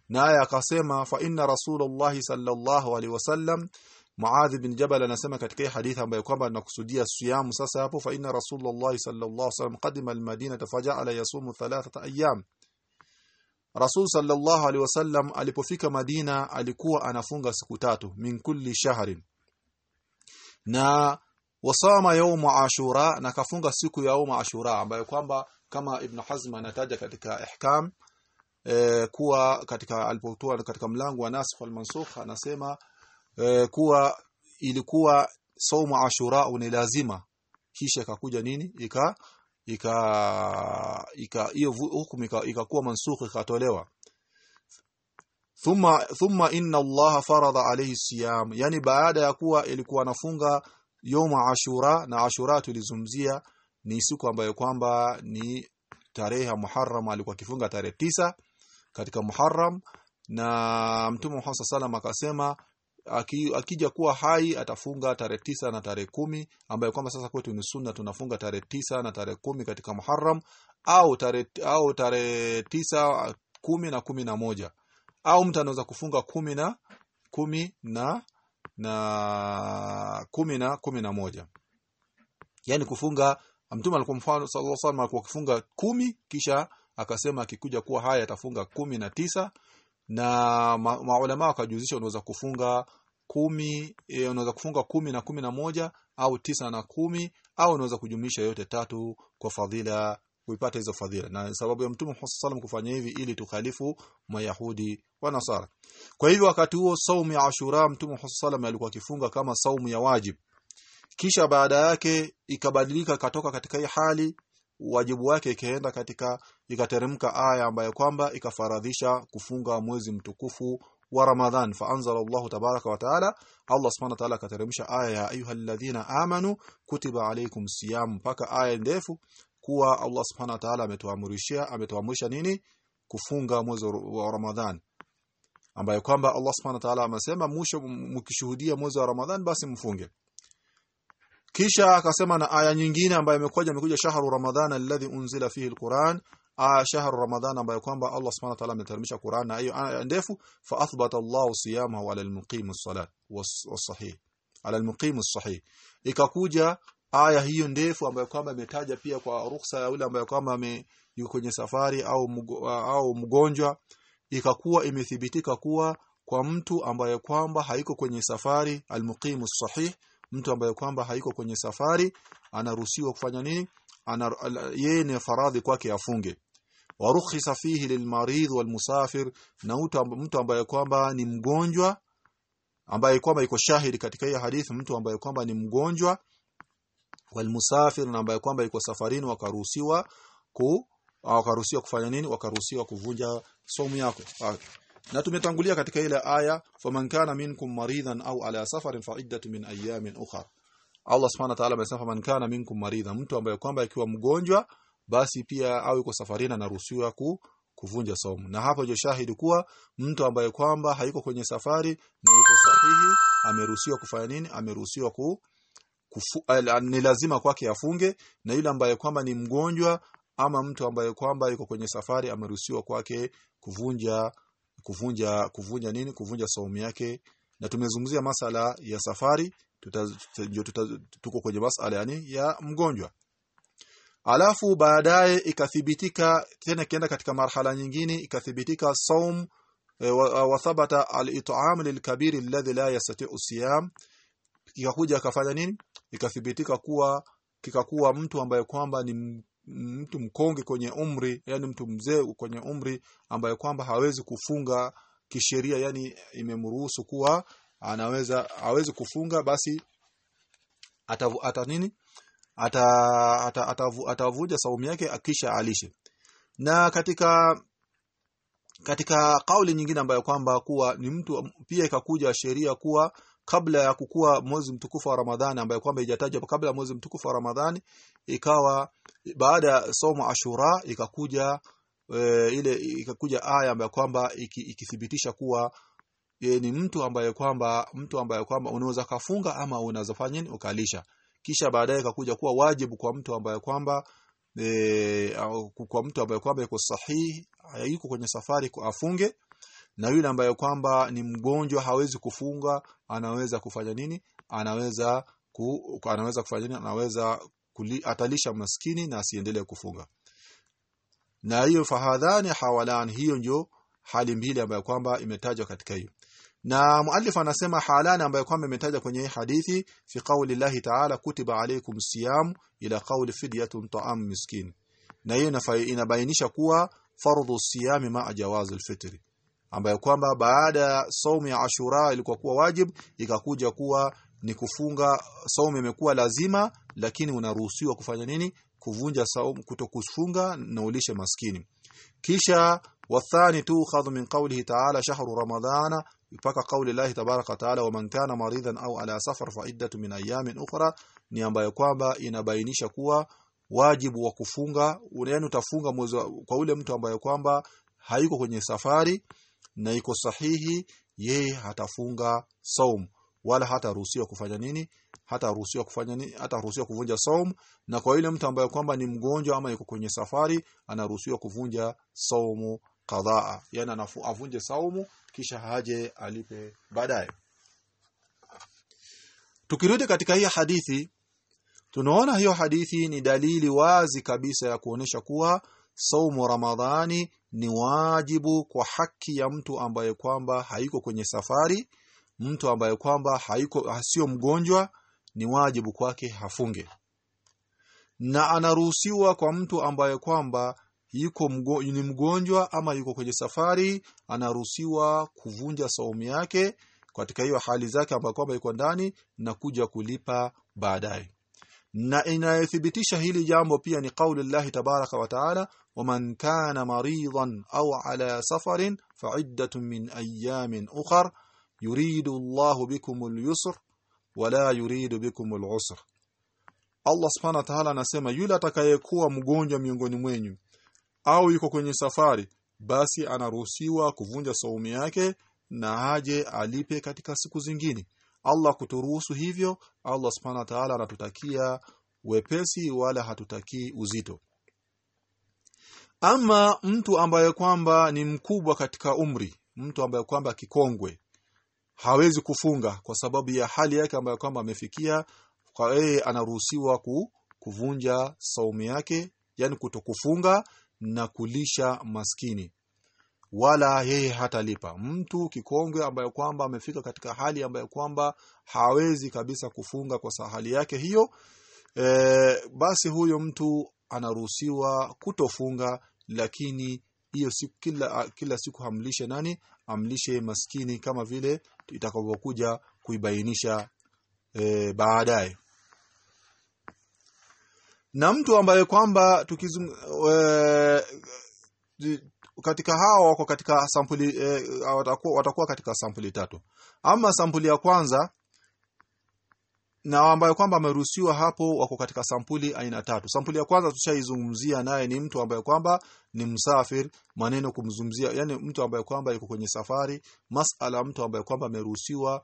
Naye akasema fa inna rasulullah sallallahu alaihi wasallam Muadh bin Jabal anasema katika hii hadithi ambayo kwamba tunakusudia siyamu sasa hapo fa inna rasulullah sallallahu alaihi wasallam qadima almadina faja'ala yasumu thalathata ayyam. Rasul sallallahu alaihi wasallam alipofika Madina alikuwa anafunga siku tatu min kulli shahrin. Na wasama yawm ashura na kafunga siku ya yawm ashura ambayo kwamba kama Ibn Hazm anataja katika ihkam e, kuwa katika alipotoa katika mlango wa nasikh wal mansukh anasema e, kuwa ilikuwa saumu ashura ni lazima. Kisha ikakuja nini? Ika ika ika hiyo hukumu ikakuwa mansukh ikatolewa. Thumma thumma inna Allah farada alayhi siyam. Yani baada ya kuwa ilikuwa anafunga yoma ashura na ashura tulizumzia ni siku ambayo kwamba ni tarehe Muharram alikuwa akifunga tarehe tisa katika Muharram. Na Mtume Muhammad sallam akasema akija kuwa hai atafunga tarehe tisa na tarehe kumi ambayo kwamba sasa kwetu ni sunna tunafunga tarehe tisa na tarehe kumi katika Muharram au tarehe au tarehe tisa kumi na kumi na moja. Au mtu anaweza kufunga kumi na kumi na na kumi na kumi na moja. Yani kufunga mtume alikuwa mfano sallallahu alaihi wasallam alikuwa kufunga kumi kisha akasema akikuja kuwa haya atafunga kumi na tisa. Na ma, maulama wakajuzisha unaweza kufunga kumi e, unaweza kufunga kumi na kumi na moja au tisa na kumi au unaweza kujumlisha yote tatu kwa fadhila kuipata hizo fadhila. Na sababu ya mtume Muhammad sallam kufanya hivi ili tukhalifu mayahudi wa nasara. Kwa hivyo wakati huo saumu ya ashura mtume Muhammad sallam alikuwa akifunga kama saumu ya wajib kisha baada yake ikabadilika katoka katika hii hali wajibu wake ikaenda katika ikateremka aya ambayo kwamba ikafaradhisha kufunga mwezi mtukufu wa Ramadhan. Fa anzala Allah tabaraka wa taala Allah subhanahu wa taala akateremsha aya ya ayyuhalladhina amanu kutiba alaykum siyam mpaka aya ndefu kuwa Allah subhanahu wa ta'ala ametuamrishia ametuamrisha nini? Kufunga mwezi wa Ramadhan. Ambayo kwamba Allah subhanahu wa ta'ala amesema mwisho mkishuhudia mwezi wa Ramadhan basi mfunge kisha akasema na aya nyingine ambayo imekuja imekuja shahru ramadhana alladhi unzila fihi alquran. Aya shahru ramadhana ambayo kwamba Allah subhanahu wa ta'ala ameteremsha Qur'an na hiyo aya ndefu fa athbata Allah siyamahu ala almuqim as-salat was-sahih ala almuqim as-sahih. Ikakuja aya hiyo ndefu ambayo kwamba imetaja pia kwa ruhusa ya yule ambaye kwamba yuko kwenye safari au au mgonjwa. Ikakuwa imethibitika kuwa kwa mtu ambaye kwamba haiko kwenye safari almuqimu sahih mtu ambaye kwamba haiko kwenye safari anaruhusiwa kufanya nini? Ana yeye ni faradhi kwake afunge. Warukhisa fihi lilmaridh walmusafir na mtu ambaye kwamba ni mgonjwa ambaye kwamba iko shahidi katika hii hadithi mtu ambaye kwamba ni mgonjwa walmusafir na ambaye kwamba iko safarini wakaruhusiwa ku wakaruhusiwa kufanya nini? Wakaruhusiwa kuvunja somu yako na tumetangulia katika ile aya faman kana minkum maridan au ala safarin fa iddatu min ayamin ukhra. Allah subhanahu wa ta'ala amesema faman kana minkum maridan mtu ambaye kwamba akiwa mgonjwa basi pia au yuko safarini anaruhusiwa ku kuvunja saumu. Na hapo je shahidi kuwa mtu ambaye kwamba haiko kwenye safari na yuko sahihi ameruhusiwa kufanya nini? Ameruhusiwa ku kufu, al, ni lazima kwake afunge na yule ambaye kwamba ni mgonjwa ama mtu ambaye kwamba yuko kwenye safari ameruhusiwa kwake kuvunja kuvunja kuvunja nini kuvunja saumu yake. Na tumezungumzia masala ya safari tuta, tuta, tuta, tuko kwenye masala yani ya mgonjwa. Alafu baadaye ikathibitika tena kienda katika marhala nyingine ikathibitika saum e, wa wa thabata al-it'am lil-kabir alladhi la yastati'u siyam. Ikakuja akafanya nini? Ikathibitika kuwa kikakuwa mtu ambaye kwamba ni mtu mkonge kwenye umri yani mtu mzee kwenye umri ambaye kwamba hawezi kufunga kisheria yani imemruhusu kuwa anaweza hawezi kufunga basi atavu, ata nini? Ata ata, atavu, atavuja saumu yake akisha alishe. Na katika katika kauli nyingine ambayo kwamba kuwa ni mtu pia ikakuja sheria kuwa kabla ya kukua mwezi mtukufu wa Ramadhani ambaye kwamba ijatajwa kabla mwezi mtukufu wa Ramadhani ikawa baada ya somo Ashura ikakuja e, ile ikakuja aya ambayo kwamba ikithibitisha kuwa e, ni mtu ambaye kwamba mtu ambaye kwamba unaweza kafunga ama unaweza fanya nini? Ukalisha. Kisha baadaye ikakuja kuwa wajibu kwa mtu ambaye kwamba e, kwa mtu ambaye kwamba yuko sahihi yuko kwenye safari afunge na yule ambaye kwamba ni mgonjwa hawezi kufunga anaweza kufanya nini? Anaweza ku, anaweza kufanya nini? Anaweza kuli, atalisha maskini na asiendelee kufunga. Na hiyo fahadhani hawalan hiyo ndio hali mbili ambayo kwamba imetajwa katika hiyo. Na muallif anasema halani ambayo kwamba imetajwa kwenye hii hadithi fi qawli llahi ta'ala kutiba alaykum siyam ila qawli fidyatun ta'am miskin. Na hiyo inabainisha kuwa fardhu siyami ma ajawazul alfitri ambayo kwamba baada ya saumu ya Ashura ilikuwa kuwa wajib ikakuja kuwa ni kufunga saumu imekuwa lazima lakini unaruhusiwa kufanya nini? Kuvunja saumu kutokufunga na ulishe maskini. Kisha wathani tu khadhu min qawlihi ta'ala shahru ramadhana mpaka kauli Allah tabaraka taala wa man kana maridan au ala safar fa iddatu min ayamin ukhra ni ambayo kwamba inabainisha kuwa wajibu wa kufunga yaani utafunga mwezi kwa ule mtu ambaye kwamba hayuko kwenye safari na iko sahihi yeye hatafunga saum wala hataruhusiwa kufanya nini hataruhusiwa kufanya nini hataruhusiwa kuvunja saum. Na kwa yule mtu ambaye kwamba ni mgonjwa ama yuko kwenye safari anaruhusiwa kuvunja saumu qadaa yani anafu, avunje saumu kisha haje alipe baadaye. Tukirudi katika hii hadithi tunaona hiyo hadithi ni dalili wazi kabisa ya kuonesha kuwa saumu ramadhani ni wajibu kwa haki ya mtu ambaye kwamba haiko kwenye safari mtu ambaye kwamba haiko sio mgonjwa ni wajibu kwake hafunge na anaruhusiwa kwa mtu ambaye kwamba yuko mgo, ni mgonjwa ama yuko kwenye safari anaruhusiwa kuvunja saumu yake katika hiyo hali zake ambayo kwamba yuko ndani na kuja kulipa baadaye. Na inayothibitisha hili jambo pia ni kauli llahi tabaraka wa taala waman كان مريضا أو على سفر فعدة من ayamin ukhar يريد الله بكم اليسر ولا يريد بكم العسر allah subhanahu wa taala anasema yule atakayekuwa mgonjwa miongoni mwenyu au yuko kwenye safari basi anaruhusiwa kuvunja saumu yake na aje alipe katika siku zingine. Allah kuturuhusu hivyo Allah subhanahu wa ta'ala anatutakia wepesi wala hatutakii uzito ama mtu ambaye kwamba ni mkubwa katika umri mtu ambaye kwamba kikongwe hawezi kufunga kwa sababu ya hali yake ambayo kwamba amefikia kwa yeye anaruhusiwa ku, kuvunja saumu yake yani kutokufunga na kulisha maskini. Wala yeye hatalipa. Mtu kikongwe ambaye kwamba amefika katika hali ambayo kwamba hawezi kabisa kufunga kwa hali yake hiyo e, basi huyo mtu anaruhusiwa kutofunga lakini hiyo siku kila kila siku hamlishe nani? Amlishe maskini kama vile itakavyokuja kuibainisha e, baadaye. Na mtu ambaye kwamba tukizum e, katika hawa wako katika sampuli e, watakuwa, watakuwa katika sampuli tatu. Ama sampuli ya kwanza na ambayo kwamba ameruhusiwa hapo wako katika sampuli aina tatu. Sampuli ya kwanza tushaizungumzia naye ni mtu ambaye kwamba ni msafir maneno kumzungumzia yani mtu ambaye kwamba yuko kwenye safari masala mtu ambaye kwamba ameruhusiwa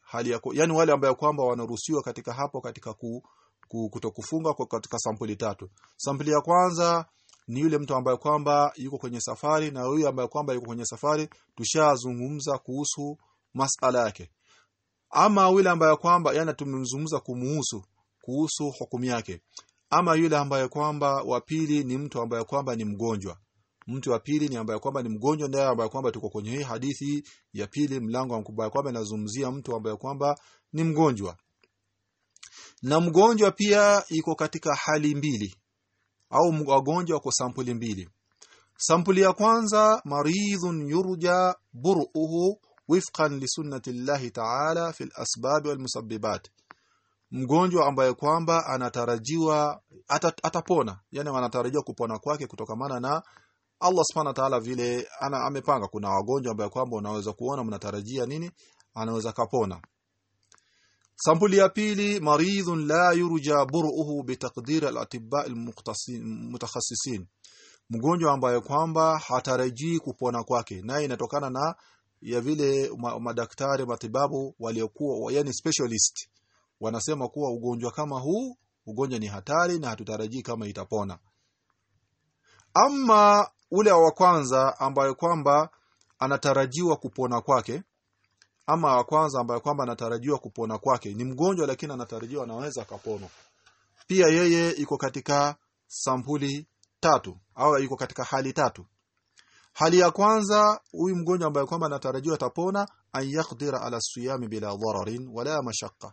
hali yako yani wale ambaye kwamba wanaruhusiwa katika hapo katika ku, ku, kutokufunga kwa katika sampuli tatu. Sampuli ya kwanza ni yule mtu ambaye kwamba yuko kwenye safari na huyu ambaye kwamba yuko kwenye safari tushazungumza kuhusu masala yake ama yule ambaye kwamba yana tumemzungumza kumuhusu kuhusu hukumu yake. Ama yule ambaye kwamba wa pili ni mtu ambaye kwamba ni mgonjwa. Mtu wa pili ni ambaye kwamba ni mgonjwa ndiye ambaye kwamba tuko kwenye hii hadithi ya pili mlango mkubwa kwamba inazungumzia mtu ambaye kwamba ni mgonjwa. Na mgonjwa pia iko katika hali mbili au wagonjwa kwa sampuli mbili. Sampuli ya kwanza maridhun yurja bur'uhu wifqan الله llahi ta'ala fil asbab wal mgonjwa ambaye kwamba anatarajiwa atapona. Yani wanatarajiwa kupona kwake kutokamana na Allah subhanahu wa ta'ala vile ana amepanga. Kuna wagonjwa ambaye kwamba unaweza kuona mnatarajia nini? Anaweza kapona. Sampuli ya pili maridhun la yurja bur'uhu bitaqdir al-atibba al-mutakhassisin mgonjwa ambaye kwamba hatarajii kupona kwake. Naye inatokana na ya vile madaktari matibabu waliokuwa yani specialist wanasema kuwa ugonjwa kama huu ugonjwa ni hatari na hatutarajii kama itapona. Ama ule wa kwanza ambaye kwamba anatarajiwa kupona kwake ama wa kwanza ambaye kwamba anatarajiwa kupona kwake ni mgonjwa lakini anatarajiwa anaweza akapona pia yeye iko katika sampuli tatu au iko katika hali tatu hali ya kwanza huyu mgonjwa ambaye kwamba anatarajiwa atapona an yaqdira ala siyami bila dhararin wala mashaqqa.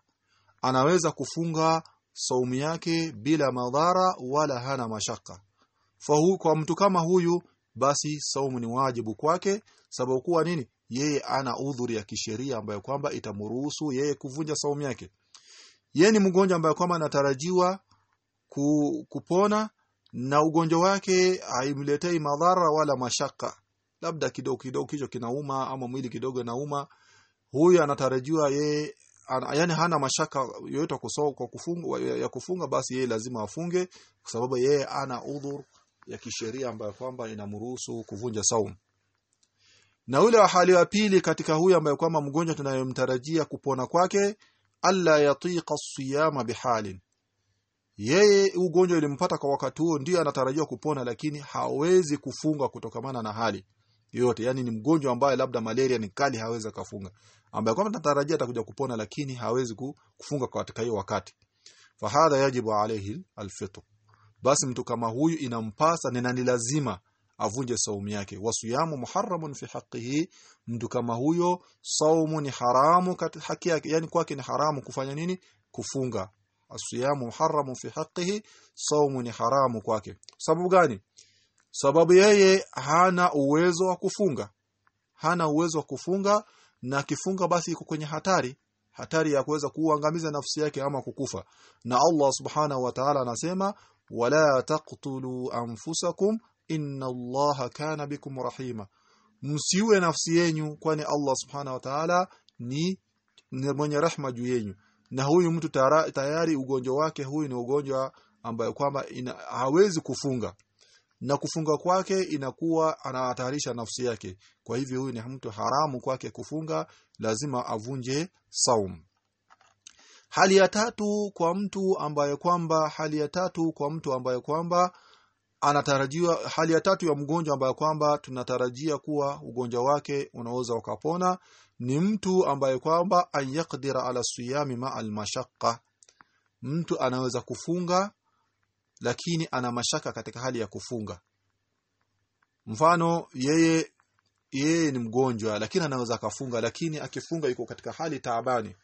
Anaweza kufunga saumu yake bila madhara wala hana mashaka fahu kwa mtu kama huyu basi saumu ni wajibu kwake sababu kuwa nini? Yeye ana udhuri ya kisheria ambayo kwamba itamruhusu yeye kuvunja saumu yake. Yeye ni mgonjwa ambaye kwamba anatarajiwa ku, kupona na ugonjwa wake haimletei madhara wala mashaka. Labda kidogo kidogo kichwa kinauma ama mwili kidogo nauma huyu anatarajiwa yeye an, yani hana mashaka yoyote kwa kufunga ya kufunga basi yeye lazima afunge kwa sababu yeye ana udhur ya kisheria ambayo kwamba inamruhusu kuvunja saumu. Na ule wa hali ya pili katika huyu ambaye kwamba mgonjwa tunayemtarajia kupona kwake alla yatiqa siyama bihalin yeye ugonjwa ilimpata kwa wakati huo ndio anatarajiwa kupona lakini hawezi kufunga kutokamana na hali yoyote. Yani ni mgonjwa ambaye labda malaria ni kali hawezi kufunga ambaye kwamba natarajia atakuja kupona lakini hawezi kufunga katika hiyo wakati. Fahadha yajibu alayhi alfitr. Basi mtu kama huyu inampasa na ni lazima avunje saumu yake. Wasiyamu muharramun fi haqqihi. Mtu kama huyo saumu ni haramu haki yake yani kwake ni haramu kufanya nini? Kufunga asiyamu haramu fi haqqihi saumu ni haramu kwake. Sababu gani? Sababu yeye hana uwezo wa kufunga. Hana uwezo wa kufunga na kifunga basi iko kwenye hatari. Hatari ya kuweza kuangamiza nafsi yake ama kukufa. Na Allah subhanahu wa ta'ala anasema wala taqtulu anfusakum inna Allaha kana bikum rahima. Msiue nafsi yenu kwani Allah subhanahu wa ta'ala ni, mwenye rahma juu yenu na huyu mtu tayari ugonjwa wake huyu ni ugonjwa ambayo kwamba hawezi kufunga. Na kufunga kwake inakuwa anahatarisha nafsi yake. Kwa hivyo huyu ni mtu haramu kwake kufunga lazima avunje saum. Hali ya tatu kwa mtu ambaye kwamba hali ya tatu kwa mtu ambaye kwamba anatarajiwa hali ya tatu ya mgonjwa ambaye kwamba tunatarajia kuwa ugonjwa wake unaweza ukapona ni mtu ambaye kwamba anyaqdira ala siyami ma almashaqqa mtu anaweza kufunga lakini ana mashaka katika hali ya kufunga. Mfano yeye yeye ni mgonjwa lakini anaweza akafunga lakini akifunga yuko katika hali taabani.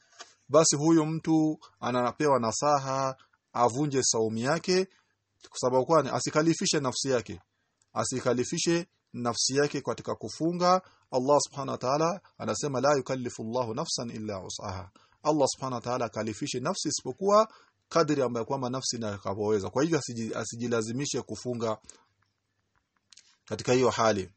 Basi huyo mtu anapewa nasaha avunje saumu yake kwa sababu kwani asikalifishe nafsi yake. Asikalifishe nafsi yake katika kufunga Allah subhanahu wa ta'ala anasema la yukallifu Allahu nafsan illa usaha Allah subhanahu wa ta'ala kalifishi nafsi isipokuwa kadri ambayo kwamba nafsi inakapoweza kwa hivyo asijilazimishe kufunga katika hiyo hali.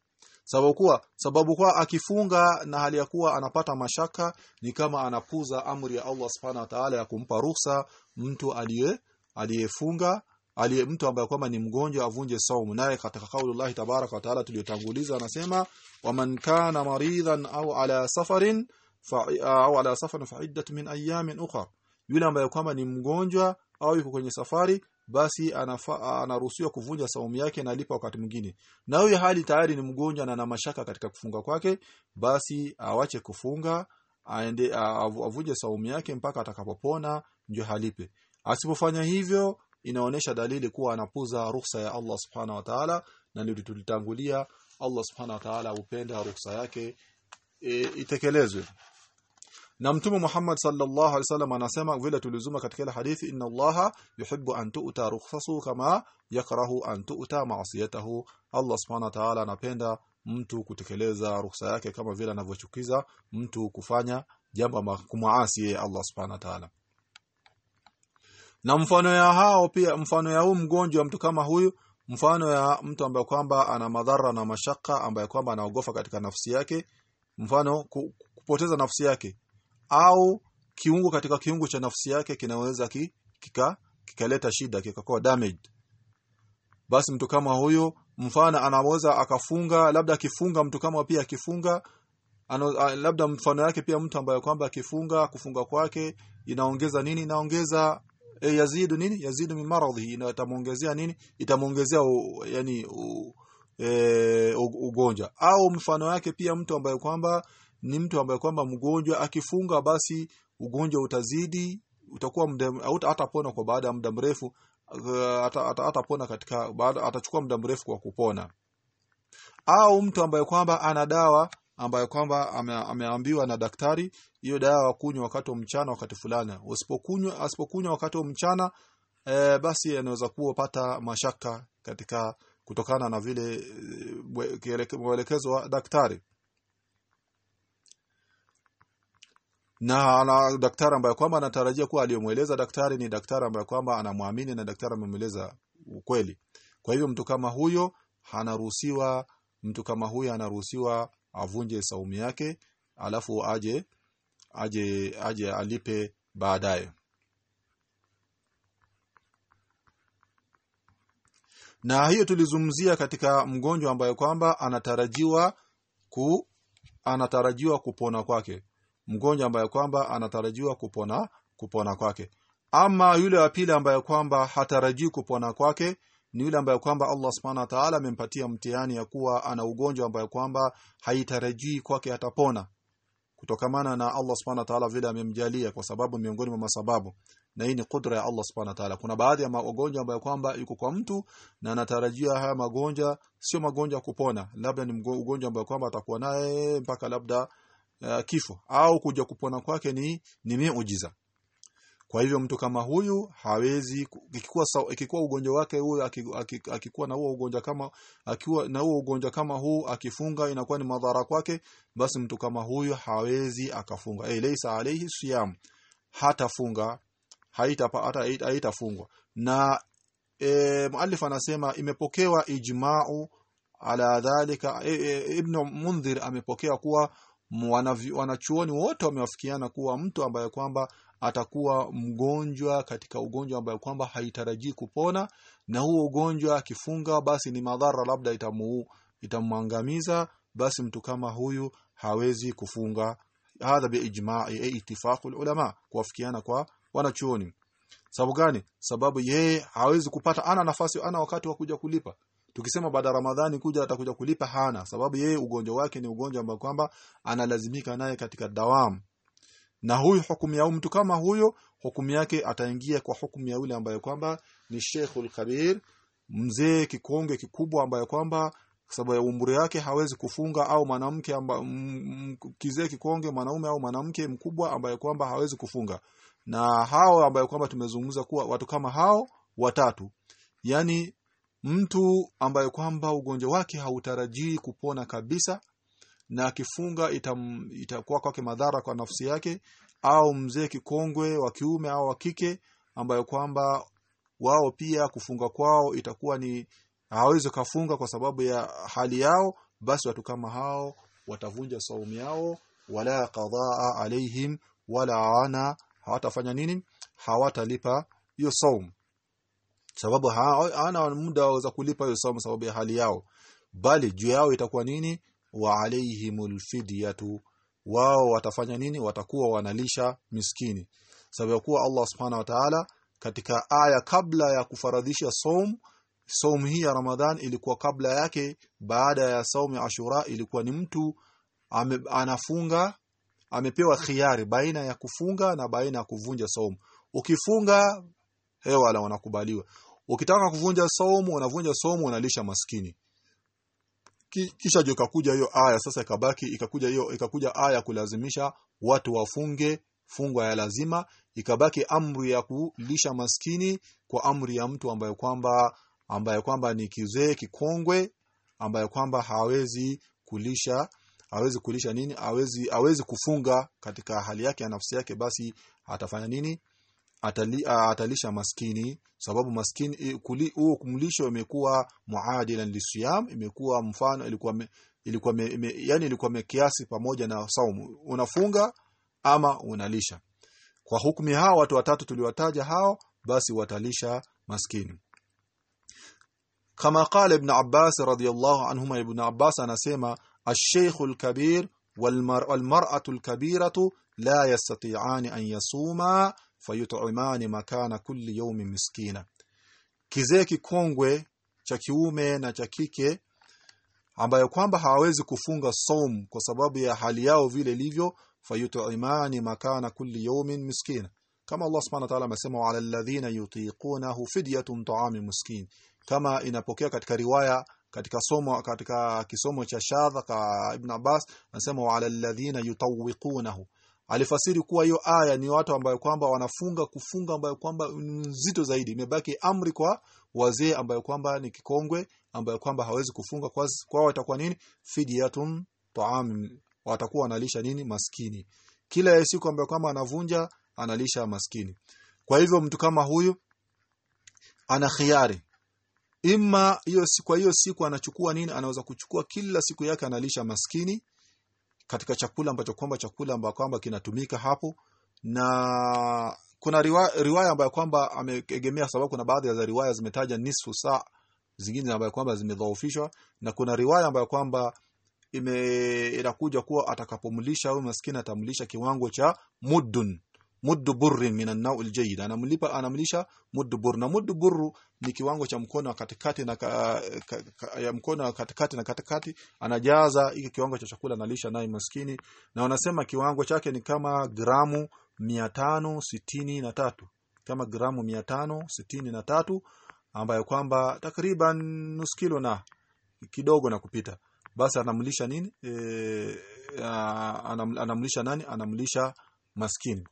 Sababu kuwa sababu kuwa akifunga na hali ya kuwa anapata mashaka ni kama anapuza amri ya Allah subhanahu wa ta'ala ya kumpa ruhusa mtu aliye aliyefunga aliye mtu ambaye kwamba ni mgonjwa avunje saumu. Naye katika kauli Allah tabaraka wa taala tuliyotanguliza anasema waman kana maridhan au ala safarin fa, au ala safarin fa iddat min ayamin ukhra. Yule ambaye kwamba ni mgonjwa au yuko kwenye safari basi anaruhusiwa kuvunja saumu yake na alipa wakati mwingine. Na huyo hali tayari ni mgonjwa na ana mashaka katika kufunga kwake basi awache kufunga aende avunje saumu yake mpaka atakapopona ndio halipe asipofanya hivyo inaonesha dalili kuwa anapuza ruhusa ya Allah subhanahu wa ta'ala na ndio tulitangulia Allah subhanahu wa ta'ala upenda ruhusa yake e, itekelezwe. Na mtume Muhammad sallallahu alaihi wasallam anasema vile tulizuma katika ile hadithi inna Allah yuhibbu an tu'ta rukhsasu kama yakrahu an tu'ta ma'siyatahu. Allah subhanahu wa ta'ala anapenda mtu kutekeleza ruhusa yake kama vile anavyochukiza mtu kufanya jambo kumuasi Allah subhanahu wa ta'ala na mfano ya hao pia mfano ya huu mgonjwa mtu kama huyu mfano ya mtu ambaye kwamba ana madhara na mashaka ambaye kwamba anaogofa katika nafsi yake mfano kupoteza nafsi yake au kiungo katika kiungo cha nafsi yake kinaweza ki, kika kikaleta shida kikakuwa damaged. Basi mtu kama huyo mfano anaweza akafunga labda akifunga mtu kama pia akifunga ano, labda mfano yake pia mtu ambaye kwamba akifunga kufunga kwake inaongeza nini? Inaongeza e, yazidu nini? Yazidu min maradhi. Itamuongezea nini? Itamuongezea yani u, e, ugonjwa. Au mfano yake pia mtu ambaye kwamba ni mtu ambaye kwamba mgonjwa akifunga basi ugonjwa utazidi utakuwa hatapona kwa baada ya muda mrefu atapona katika baada atachukua muda mrefu kwa kupona. Au mtu ambaye kwamba ana dawa ambaye kwamba ame, ameambiwa na daktari hiyo dawa wakunywa wakati wa mchana wakati fulani. Usipokunywa asipokunywa wakati wa mchana e, basi anaweza kuwa pata mashaka katika kutokana na vile mwelekezo wa daktari. Na na daktari ambaye kwamba anatarajia kuwa aliyomweleza daktari ni daktari ambaye kwamba anamwamini na daktari amemweleza ukweli. Kwa hivyo mtu kama huyo anaruhusiwa mtu kama huyo anaruhusiwa avunje saumu yake alafu aje aje aje alipe baadaye. Na hiyo tulizungumzia katika mgonjwa ambaye kwamba anatarajiwa ku anatarajiwa kupona kwake. Mgonjwa ambaye kwamba anatarajiwa kupona kupona kwake. Ama yule wa pili ambaye kwamba hatarajii kupona kwake ni yule ambaye kwamba Allah Subhanahu wa Ta'ala amempatia mtihani ya kuwa ana ugonjwa ambaye kwamba haitarajii kwake atapona kutokamana na Allah Subhanahu wa Ta'ala vile amemjalia kwa sababu miongoni mwa masababu. Na hii ni kudra ya Allah Subhanahu wa Ta'ala. Kuna baadhi ya magonjwa ambayo kwamba yuko kwa mtu na anatarajia haya magonjwa sio magonjwa kupona. Labda ni ugonjwa ambayo kwamba atakuwa naye mpaka labda uh, kifo. Au kuja kupona kwake ni ni miujiza kwa hivyo mtu kama huyu hawezi ikikuwa ikikuwa ugonjwa wake huyu akikuwa na huo ugonjwa kama akiwa na huo ugonjwa kama huu akifunga inakuwa ni madhara kwake basi mtu kama huyu hawezi akafunga. Eh laysa alayhi siyam. Hatafunga haitapa hata haitafungwa. Na e, muallif anasema imepokewa ijma'u ala dhalika e, e, ibn mundhir amepokea kuwa wanachuoni wote wamewafikiana kuwa mtu ambaye kwamba atakuwa mgonjwa katika ugonjwa ambayo kwamba haitarajii kupona na huo ugonjwa akifunga basi ni madhara labda itamu itamwangamiza basi mtu kama huyu hawezi kufunga. Hadha bi ijma'i ay ittifaq ulama kuafikiana kwa wanachuoni. Sababu gani? Sababu yeye hawezi kupata ana nafasi ana wakati wa kuja kulipa. Tukisema baada ramadhani kuja atakuja kulipa hana. Sababu yeye ugonjwa wake ni ugonjwa ambao kwamba analazimika naye katika dawamu na huyu hukumu ya mtu kama huyo hukumu yake ataingia kwa hukumu ya yule ambaye kwamba ni Sheikhul Kabir mzee kikonge kikubwa ambaye kwamba sababu ya umri yake hawezi kufunga au mwanamke kizee kikonge mwanaume au mwanamke mkubwa ambaye kwamba hawezi kufunga. Na hao ambaye kwamba tumezungumza kuwa watu kama hao watatu. Yani mtu ambaye kwamba ugonjwa wake hautarajii kupona kabisa na akifunga itakuwa kwake madhara kwa nafsi yake au mzee kikongwe wa kiume au wa kike ambayo kwamba wao pia kufunga kwao itakuwa ni hawezi kafunga kwa sababu ya hali yao basi watu kama hao watavunja saumu yao wala qadaa alaihim wala ana hawatafanya nini? Hawatalipa hiyo saumu sababu hawana muda wa kulipa hiyo saumu sababu ya hali yao. Bali juu yao itakuwa nini wa alaihimul fidyatu wao watafanya nini? Watakuwa wanalisha miskini. Sababu kuwa Allah subhanahu wa ta'ala katika aya kabla ya kufaradhisha saum saum hii ya Ramadhan ilikuwa kabla yake baada ya saumu ya Ashura ilikuwa ni mtu ame, anafunga amepewa khiari baina ya kufunga na baina ya kuvunja saumu ukifunga hewa la wanakubaliwa. Ukitaka kuvunja saumu unavunja saumu unalisha maskini kisha jo ikakuja hiyo aya sasa ikabaki ikakuja hiyo ikakuja aya kulazimisha watu wafunge fungwa ya lazima. Ikabaki amri ya kulisha maskini kwa amri ya mtu ambaye kwamba ambaye kwamba ni kizee kikongwe ambaye kwamba hawezi kulisha hawezi kulisha nini hawezi hawezi kufunga katika hali yake ya nafsi yake basi atafanya nini Atali, atalisha maskini sababu maskini huo kumlisho imekuwa muadilan lisiyam imekuwa mfano ilikuwa me, ilikuwa me, me, yani ilikuwa mekiasi pamoja na saumu. Unafunga ama unalisha. Kwa hukumi hao watu watatu tuliwataja hao basi watalisha maskini. Kama qala ibn Abbas radiyallahu anhuma ibn Abbas anasema ash-shaykh al-kabir wal-mar'atu al-kabiratu la yastati'ani an yasuma fayut'imani makana kulli yawmin miskina. Kizee kikongwe cha kiume na cha kike ambayo kwamba hawawezi kufunga saum kwa sababu ya hali yao vile ilivyo fayut'imani makana kulli yawmin miskina. Kama Allah subhanahu wa ta'ala amesema wa alladhina yutiqunahu fidyatun ta'am miskin. Kama inapokea katika riwaya katika somo katika kisomo cha shadha ka ibn Abbas anasema wa alladhina yutawwiqunahu alifasiri kuwa hiyo aya ni watu ambayo kwamba wanafunga kufunga ambayo kwamba nzito zaidi. Imebaki amri kwa wazee ambayo kwamba ni kikongwe ambayo kwamba hawezi kufunga kwa kwao watakuwa nini? Fidyatun ta'am. Watakuwa wanalisha nini? Maskini. Kila siku ambayo kwamba anavunja analisha maskini. Kwa hivyo mtu kama huyu ana khiari. Imma hiyo kwa hiyo siku anachukua nini? Anaweza kuchukua kila siku yake analisha maskini katika chakula ambacho kwamba chakula ambacho kwamba kinatumika hapo. Na kuna riwaya, riwaya ambayo kwamba ameegemea sababu kuna baadhi ya riwaya zimetaja nisfu saa zingine ambayo kwamba zimedhoofishwa. Na kuna riwaya ambayo kwamba ime inakuja kuwa atakapomlisha au maskini atamlisha kiwango cha muddun muddu burrin min an-naw' al-jayyid anamlipa anamlisha muddu bur na muddu burru ni kiwango cha mkono wa katikati na ka, ka, ka, ya mkono wa katikati na katikati anajaza hiki kiwango cha chakula analisha naye maskini. Na wanasema kiwango chake ni kama gramu na tatu. Kama gramu na tatu ambayo kwamba takriban nusu kilo na kidogo na kupita. Basi anamlisha nini? E, anamlisha nani? Anamlisha maskini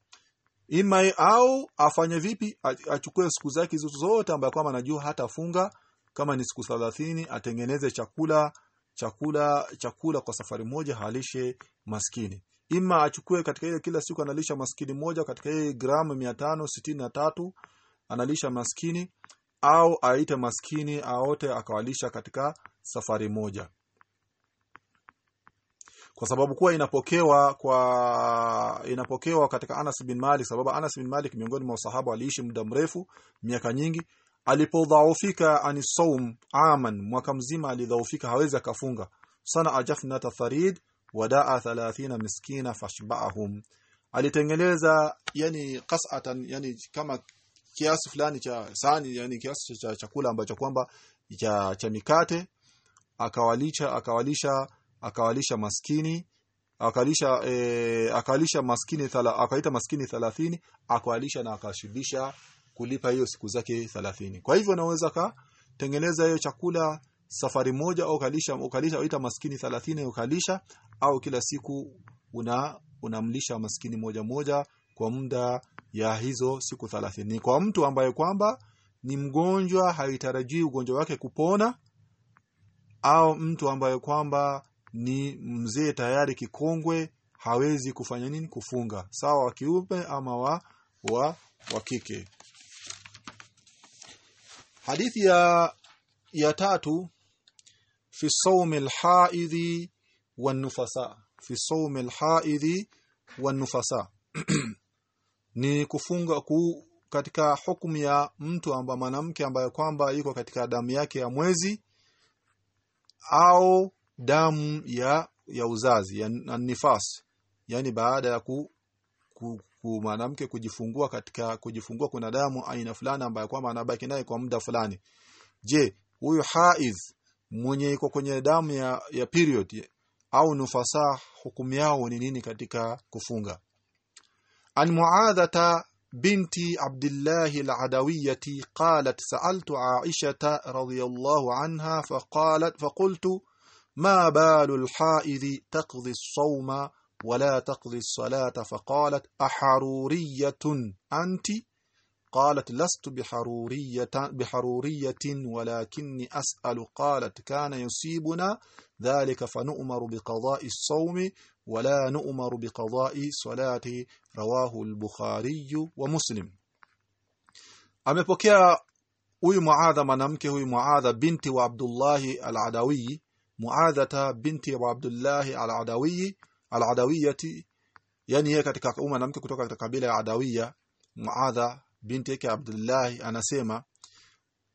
ima au afanye vipi? Achukue siku zake hizo zote ambayo kwamba anajua hatafunga kama ni siku 30 atengeneze chakula chakula chakula kwa safari moja halishe maskini. Ima achukue katika ile kila siku analisha maskini moja katika ile gramu 563 analisha maskini au aite maskini aote akawalisha katika safari moja kwa sababu kuwa inapokewa kwa inapokewa katika Anas bin Malik sababu Anas bin Malik miongoni mwa sahaba aliishi muda mrefu miaka nyingi alipodhaufika ani saum aman mwaka mzima alidhaufika hawezi akafunga. Sana ajafna tatharid wadaa 30 miskina fashba'ahum. Alitengeneza yani qas'atan yani kama kiasi fulani cha sani yani kiasi cha chakula ambacho kwamba cha, cha mikate akawalisha akawalisha akawalisha maskini akalisha e, akalisha maskini thala, akaita maskini 30 akawalisha na akashibisha kulipa hiyo siku zake 30 kwa hivyo naweza ka tengeneza hiyo chakula safari moja au kalisha ukalisha uita maskini 30 ukalisha au kila siku una unamlisha maskini moja moja kwa muda ya hizo siku 30 ni kwa mtu ambaye kwamba ni mgonjwa haitarajii ugonjwa wake kupona au mtu ambaye kwamba ni mzee tayari kikongwe hawezi kufanya nini? Kufunga. Sawa wa kiume ama wa wa, wa kike. Hadithi ya ya tatu fi sawm al-haidhi wan-nufasa fi sawm al-haidhi wan-nufasa ni kufunga ku katika hukumu ya mtu ambaye mwanamke ambaye kwamba yuko katika damu yake ya mwezi au damu ya ya uzazi ya nifas yani baada ya ku, ku, ku mwanamke kujifungua katika kujifungua kuna damu aina fulani ambayo kwamba anabaki naye kwa muda fulani. Je huyu haiz mwenye iko kwenye damu ya, ya period ya, au nufasa hukumu yao ni nini katika kufunga? An muadhata binti abdullah al-adawiyyah qalat sa'altu aisha radhiyallahu anha faqalat faqultu ما بال الحائض تقضي الصوم ولا تقضي الصلاة؟ فقالت أحرورية أنت؟ قالت لست بحرورية بحرورية ولكني أسأل. قالت كان يصيبنا ذلك فنؤمر بقضاء الصوم ولا نؤمر بقضاء صلاة رواه البخاري ومسلم. amepokea huyu muadha mwanamke huyu muadha binti wa Abdullah al-Adawi muadhata binti wa Abdullah al-Adawi al-Adawiyati yani yeye katika mwanamke kutoka katika kabila ya Adawiya muadha binti yake Abdullah anasema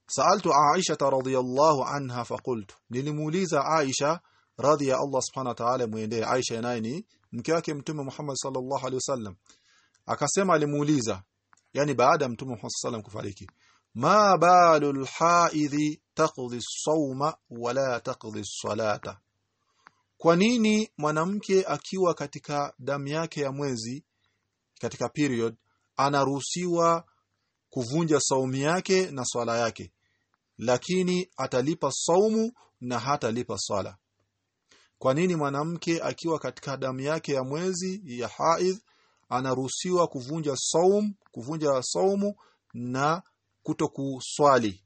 Saaltu Aisha radhiyallahu anha faqultu nilimuuliza Aisha radhi ya Allah subhanahu wa ta'ala muendee Aisha naye ni mke wake mtume Muhammad sallallahu alaihi wasallam akasema alimuuliza yani baada mtume Muhammad sallallahu kufariki ma balul haidhi taqdi as-sawma wala taqdi as-salata. Kwa nini mwanamke akiwa katika damu yake ya mwezi katika period anaruhusiwa kuvunja saumu yake na swala yake lakini atalipa saumu na hatalipa swala? Kwa nini mwanamke akiwa katika damu yake ya mwezi ya haidh anaruhusiwa kuvunja saum kuvunja saumu na kutokuswali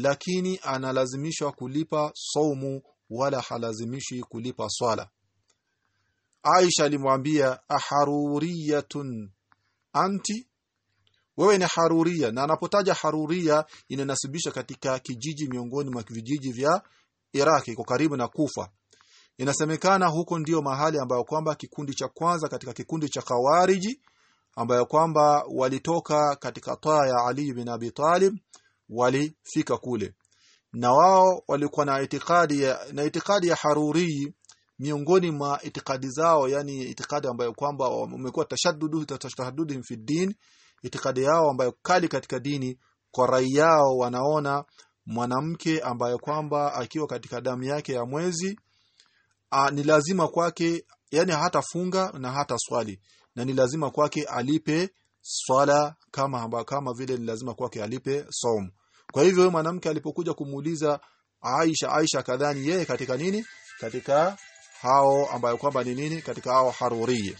lakini analazimishwa kulipa saumu wala halazimishi kulipa swala. Aisha alimwambia aharuriyatun. Anti wewe ni haruria na anapotaja haruria inanasibisha katika kijiji miongoni mwa vijiji vya Iraki kwa karibu na Kufa. Inasemekana huko ndio mahali ambayo kwamba kikundi cha kwanza katika kikundi cha Khawariji ambayo kwamba walitoka katika taa ya Ali bin Abi Talib walifika kule. Na wao walikuwa na itikadi ya, na itikadi ya haruri miongoni mwa itikadi zao yani itikadi ambayo kwamba wamekuwa tashaddudu tashaddudi fi din itikadi yao ambayo kali katika dini kwa rai yao wanaona mwanamke ambayo kwamba akiwa katika damu yake ya mwezi a, ni lazima kwake yani hatafunga na hata swali. Na ni lazima kwake alipe swala kama kama vile ni lazima kwake alipe saum kwa hivyo mwanamke alipokuja kumuuliza Aisha Aisha kadhani yeye katika nini? Katika hao ambayo kwamba ni nini? Katika hao haruri.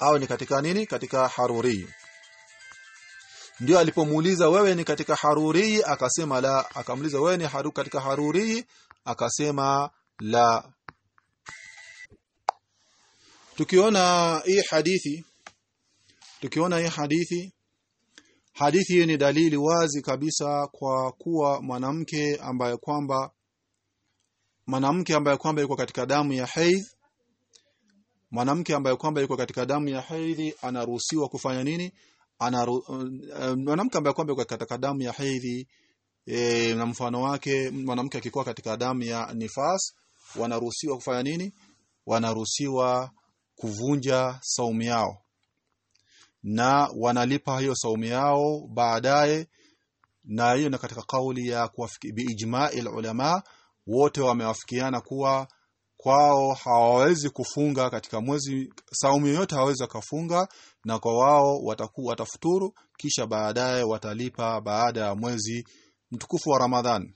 Au ni katika nini? Katika haruri. Ndio alipomuuliza wewe ni katika haruri? Akasema la. Akamuuliza wewe ni haru katika haruri? Akasema la. Tukiona hii hadithi tukiona hii hadithi hadithi hii ni dalili wazi kabisa kwa kuwa mwanamke ambaye kwamba mwanamke ambaye kwamba yuko katika damu ya haidh mwanamke ambaye kwamba yuko katika damu ya haidhi anaruhusiwa kufanya nini? Anaru, uh, mwanamke ambaye kwamba yuko katika damu ya haidhi e, na mfano wake mwanamke akikuwa katika damu ya nifas wanaruhusiwa kufanya nini? Wanaruhusiwa kuvunja saumu yao na wanalipa hiyo saumu yao baadaye. Na hiyo ni katika kauli ya biijma'i ulama wote wamewafikiana kuwa kwao hawawezi kufunga katika mwezi saumu yoyote hawawezi kufunga na kwa wao watakuwa watafuturu kisha baadaye watalipa baada ya mwezi mtukufu wa Ramadhan.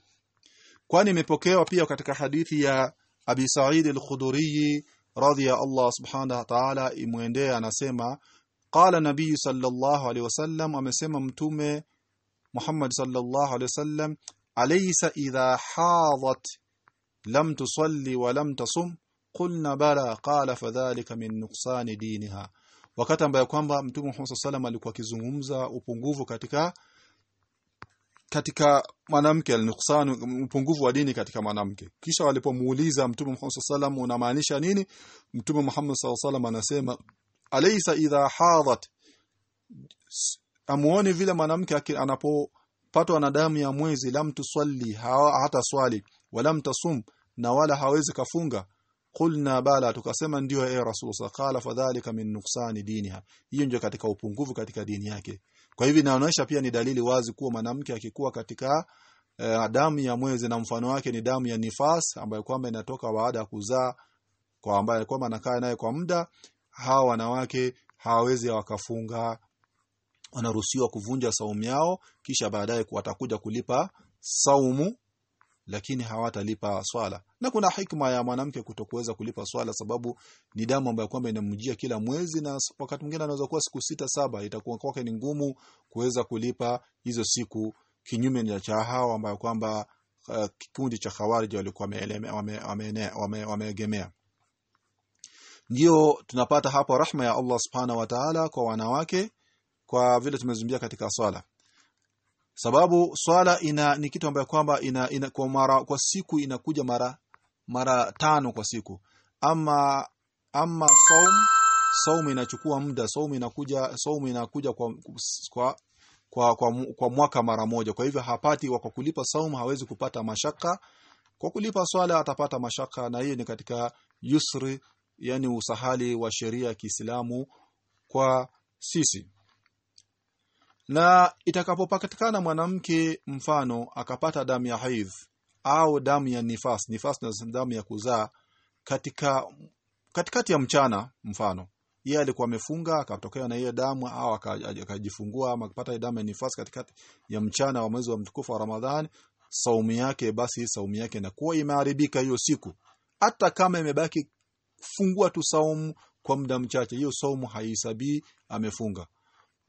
Kwani imepokewa pia katika hadithi ya Abi Sa'id al-Khudri radhiya Allah subhanahu wa ta'ala imwendee anasema qala nabii sallallahu alaihi wasallam amesema mtume Muhammad sallallahu alaihi wasallam alaysa idha hadat lam tusalli wa lam tasum. Qulna bala qala fadhalika min nuqsani diniha. Wakati ambaye kwamba mtume Muhammad sallallahu alikuwa akizungumza upungufu katika katika mwanamke al-nuqsan upungufu wa dini katika mwanamke. Kisha walipomuuliza mtume Muhammad sallallahu unamaanisha nini? Mtume Muhammad sallallahu anasema alaysa idha hadat. Amuone vile mwanamke anapopatwa na damu ya mwezi lam tusalli hata swali walam tasum na wala hawezi kafunga. Qulna bala tukasema ndio e rasul qala fadhalika min nuqsani diniha. Hiyo ndio katika upungufu katika dini yake. Kwa hivyo inaonyesha pia ni dalili wazi kuwa mwanamke akikuwa katika uh, damu ya mwezi na mfano wake ni damu ya nifas ambayo kwamba inatoka baada ya kuzaa kwa ambaye kwamba anakaa naye kwa muda hawa wanawake hawawezi wakafunga. Wanaruhusiwa kuvunja saumu yao kisha baadaye watakuja kulipa saumu lakini hawatalipa swala. Na kuna hikma ya mwanamke kutokuweza kulipa swala sababu ni damu ambayo kwamba inamjia kila mwezi na wakati mwingine anaweza kuwa siku sita saba. Itakuwa kwake ni ngumu kuweza kulipa hizo siku kinyume na cha hawa ambayo kwamba uh, kikundi cha khawarij walikuwa wameegemea wame, wame, wame, wame ndio tunapata hapo rahma ya Allah subhanahu wa ta'ala kwa wanawake kwa vile tumezumbia katika swala. Sababu swala ina ni kitu ambayo kwamba ina, ina kwa mara kwa siku inakuja mara mara tano kwa siku. Ama ama saum saum inachukua muda saum inakuja saum inakuja kwa kwa kwa, kwa, kwa mwaka mara moja. Kwa hivyo hapati kwa kulipa saum hawezi kupata mashaka. Kwa kulipa swala atapata mashaka na hiyo ni katika yusri yani usahali wa sheria ya Kiislamu kwa sisi. Na itakapopatikana mwanamke mfano akapata damu ya haidh au damu ya nifas nifas na damu ya kuzaa katika katikati ya mchana mfano yeye alikuwa amefunga akatokea na hiyo damu au akajifungua ama akapata damu ya nifas katikati ya mchana wa mwezi wa mtukufu wa Ramadhani saumu yake basi saumu yake inakuwa imeharibika hiyo siku. Hata kama imebaki fungua tu saumu kwa muda mchache. Hiyo saumu haihesabii amefunga.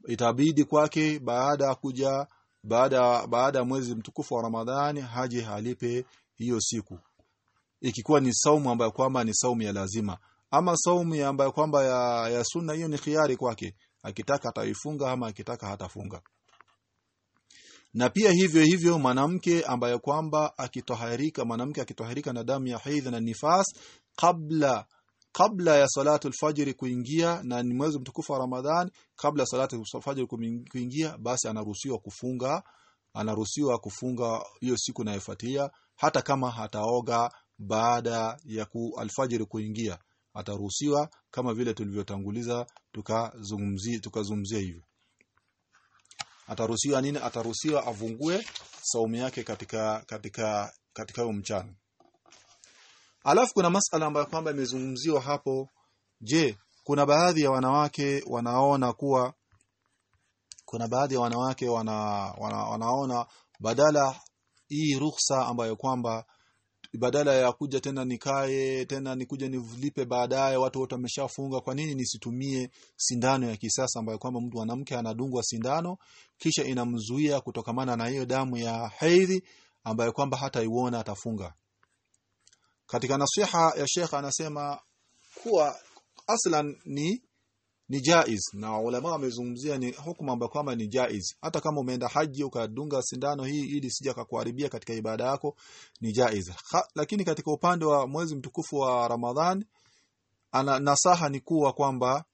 Itabidi kwake baada ya kuja baada baada mwezi mtukufu wa Ramadhani haje halipe hiyo siku. Ikikuwa ni saumu ambayo kwamba ni saumu ya lazima. Ama saumu ambayo kwamba ya, ya sunna hiyo ni khiari kwake. Akitaka ataifunga ama akitaka hatafunga. Na pia hivyo hivyo mwanamke ambaye kwamba akitoharika mwanamke akitoharika na damu ya hedhi na nifas kabla kabla ya salatu alfajiri kuingia na ni mwezi mtukufu wa Ramadhan kabla salatu alfajiri kuingia basi anaruhusiwa kufunga anaruhusiwa kufunga hiyo siku inayofuatia hata kama hataoga baada ya ku alfajiri kuingia. Ataruhusiwa kama vile tulivyotanguliza tukazungumzia tukazungumzia hivyo. Ataruhusiwa nini? Ataruhusiwa avungue saumu yake katika katika katika mchana Alafu kuna masala ambayo kwamba imezungumziwa hapo. Je, kuna baadhi ya wanawake wanaona kuwa kuna baadhi ya wanawake wana, wana, wanaona badala hii ruhusa ambayo kwamba badala ya kuja tena nikae tena nikuja nilipe baadaye watu wote wameshafunga kwa nini nisitumie sindano ya kisasa ambayo kwamba mtu mwanamke anadungwa sindano kisha inamzuia kutokamana na hiyo damu ya hedhi ambayo kwamba hata iuona atafunga katika nasiha ya Sheikh anasema kuwa aslan ni ni jaiz na ulama wamezungumzia ni hukumu ambayo kwamba ni jaiz. Hata kama umeenda haji ukadunga sindano hii ili sija kukuharibia katika ibada yako ni jaiz. Ha, lakini katika upande wa mwezi mtukufu wa Ramadhan ana nasaha ni kuwa kwamba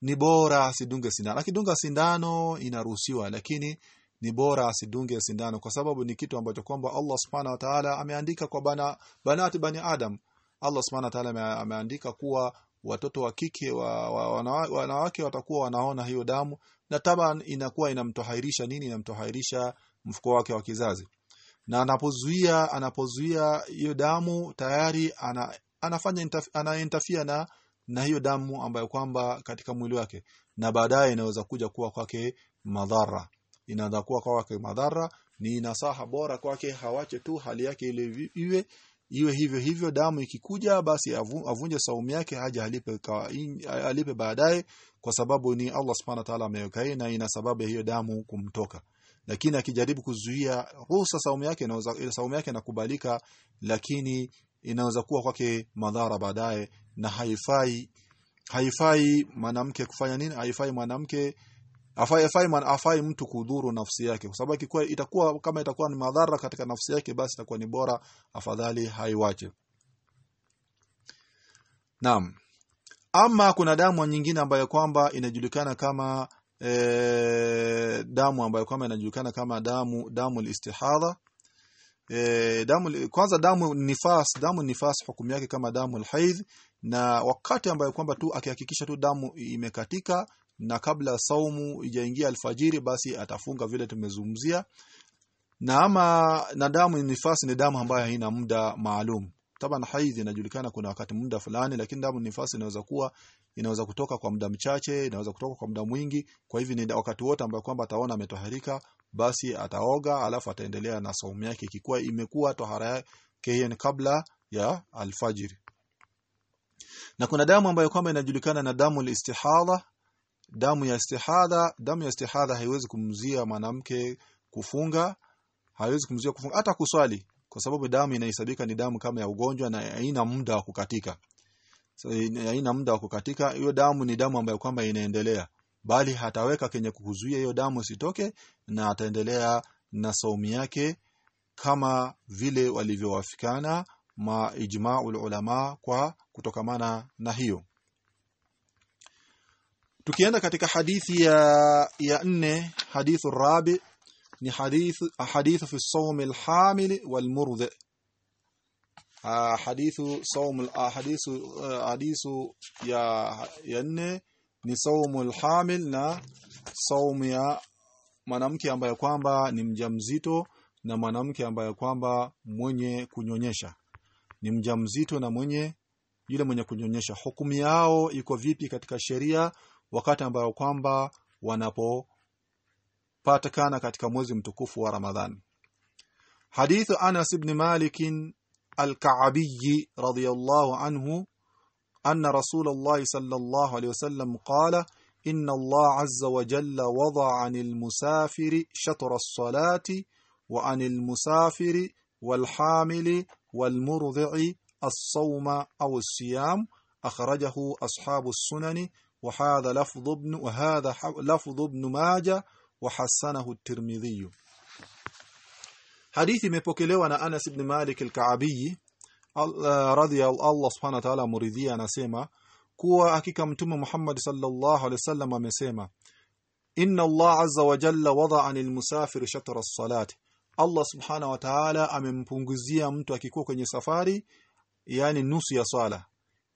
ni bora sidunge sindano. Akidunga sindano inaruhusiwa lakini ni bora asidunge sindano kwa sababu ni kitu ambacho kwamba Allah subhanahu wa ta'ala ameandika kwa bana banati bani adam. Allah subhanahu wa ta'ala ameandika kuwa watoto wa kike wa, wa, wanawake, watakuwa wanaona hiyo damu na taban inakuwa inamtohairisha nini? Inamtohairisha mfuko wake wa kizazi. Na anapozuia anapozuia hiyo damu tayari ana, anafanya interf, anaintafia na na hiyo damu ambayo kwamba katika mwili wake. Na baadaye inaweza kuja kuwa kwake madhara inaweza kuwa kwake madhara ni nasaha bora kwake hawache tu hali yake ile iwe iwe hivyo hivyo damu ikikuja basi avunje saumu yake haja alipe alipe baadaye kwa sababu ni Allah subhanahu wa ta'ala ameweka na ina sababu hiyo damu kumtoka. Lakini akijaribu kuzuia ruhusa saumu yake inaweza saumu yake inakubalika lakini inaweza kuwa kwake madhara baadaye na haifai haifai mwanamke kufanya nini haifai mwanamke afai afai man afai mtu kudhuru nafsi yake. Kwa sababu ikikuwa itakuwa kama itakuwa ni madhara katika nafsi yake basi itakuwa ni bora afadhali haiwache. Naam. Ama kuna damu nyingine ambayo kwamba inajulikana kama e, damu ambayo kwamba inajulikana kama damu damu istihadha. E, damu kwanza damu nifas damu nifas hukumu yake kama damu alhaidh na wakati ambayo kwamba tu akihakikisha tu damu imekatika na kabla saumu ijaingia alfajiri basi atafunga vile tumezungumzia. Na ama na damu nifasi ni damu ambayo haina muda maalum. Taban haidhi inajulikana kuna wakati muda fulani lakini damu nifasi inaweza kuwa inaweza kutoka kwa muda mchache inaweza kutoka kwa muda mwingi. Kwa hivyo ni wakati wote ambao kwamba ataona ametoharika basi ataoga alafu ataendelea na saumu yake. Ikikuwa imekuwa tohara yake hiyo ni kabla ya alfajiri. Na kuna damu ambayo kwamba inajulikana na damu istihadha damu ya istihadha damu ya istihadha haiwezi kumzia mwanamke kufunga haiwezi kumzuia kufunga hata kuswali kwa sababu damu inahesabika ni damu kama ya ugonjwa na haina muda wa kukatika. So, haina muda wa kukatika hiyo damu ni damu ambayo kwamba inaendelea. Bali hataweka kenye kukuzuia hiyo damu isitoke na ataendelea na saumu yake kama vile walivyowafikana ma ijma'ul ulama kwa kutokamana na hiyo tukienda katika hadithi ya ya nne hadithu rabi ni hadithu hadithu fi sawm alhamil walmurdhi hadithu sawm hadithu hadithu ya ya nne ni sawm alhamil na sawm ya mwanamke ambaye kwamba ni mjamzito na mwanamke ambaye kwamba mwenye kunyonyesha. Ni mjamzito na mwenye yule mwenye kunyonyesha. Hukumu yao iko vipi katika sheria wakati ambao kwamba wanapopatikana katika mwezi mtukufu wa Ramadhan hadithu Anas ibn Malik al-Ka'bi radiyallahu anhu anna Rasulullah sallallahu alayhi wasallam qala inna Allah azza wa jalla wada'a 'anil musafiri shatra as-salati wa 'anil musafiri wal hamili wal murdi'i as-sawma aw as-siyam akhrajahu ashabu as-sunani وهذا لفظ ابن وهذا لفظ ابن ماجه وحسنه الترمذي حديث imepokelewa na Anas ibn Malik al-Ka'bi radhiya Allah subhanahu wa ta'ala muridhia anasema kuwa hakika mtume Muhammad sallallahu alaihi wasallam amesema inna Allah azza wa jalla wada'a lil musafir shatra as-salat Allah subhanahu wa ta'ala amempunguzia mtu akikuwa kwenye safari yani nusu ya swala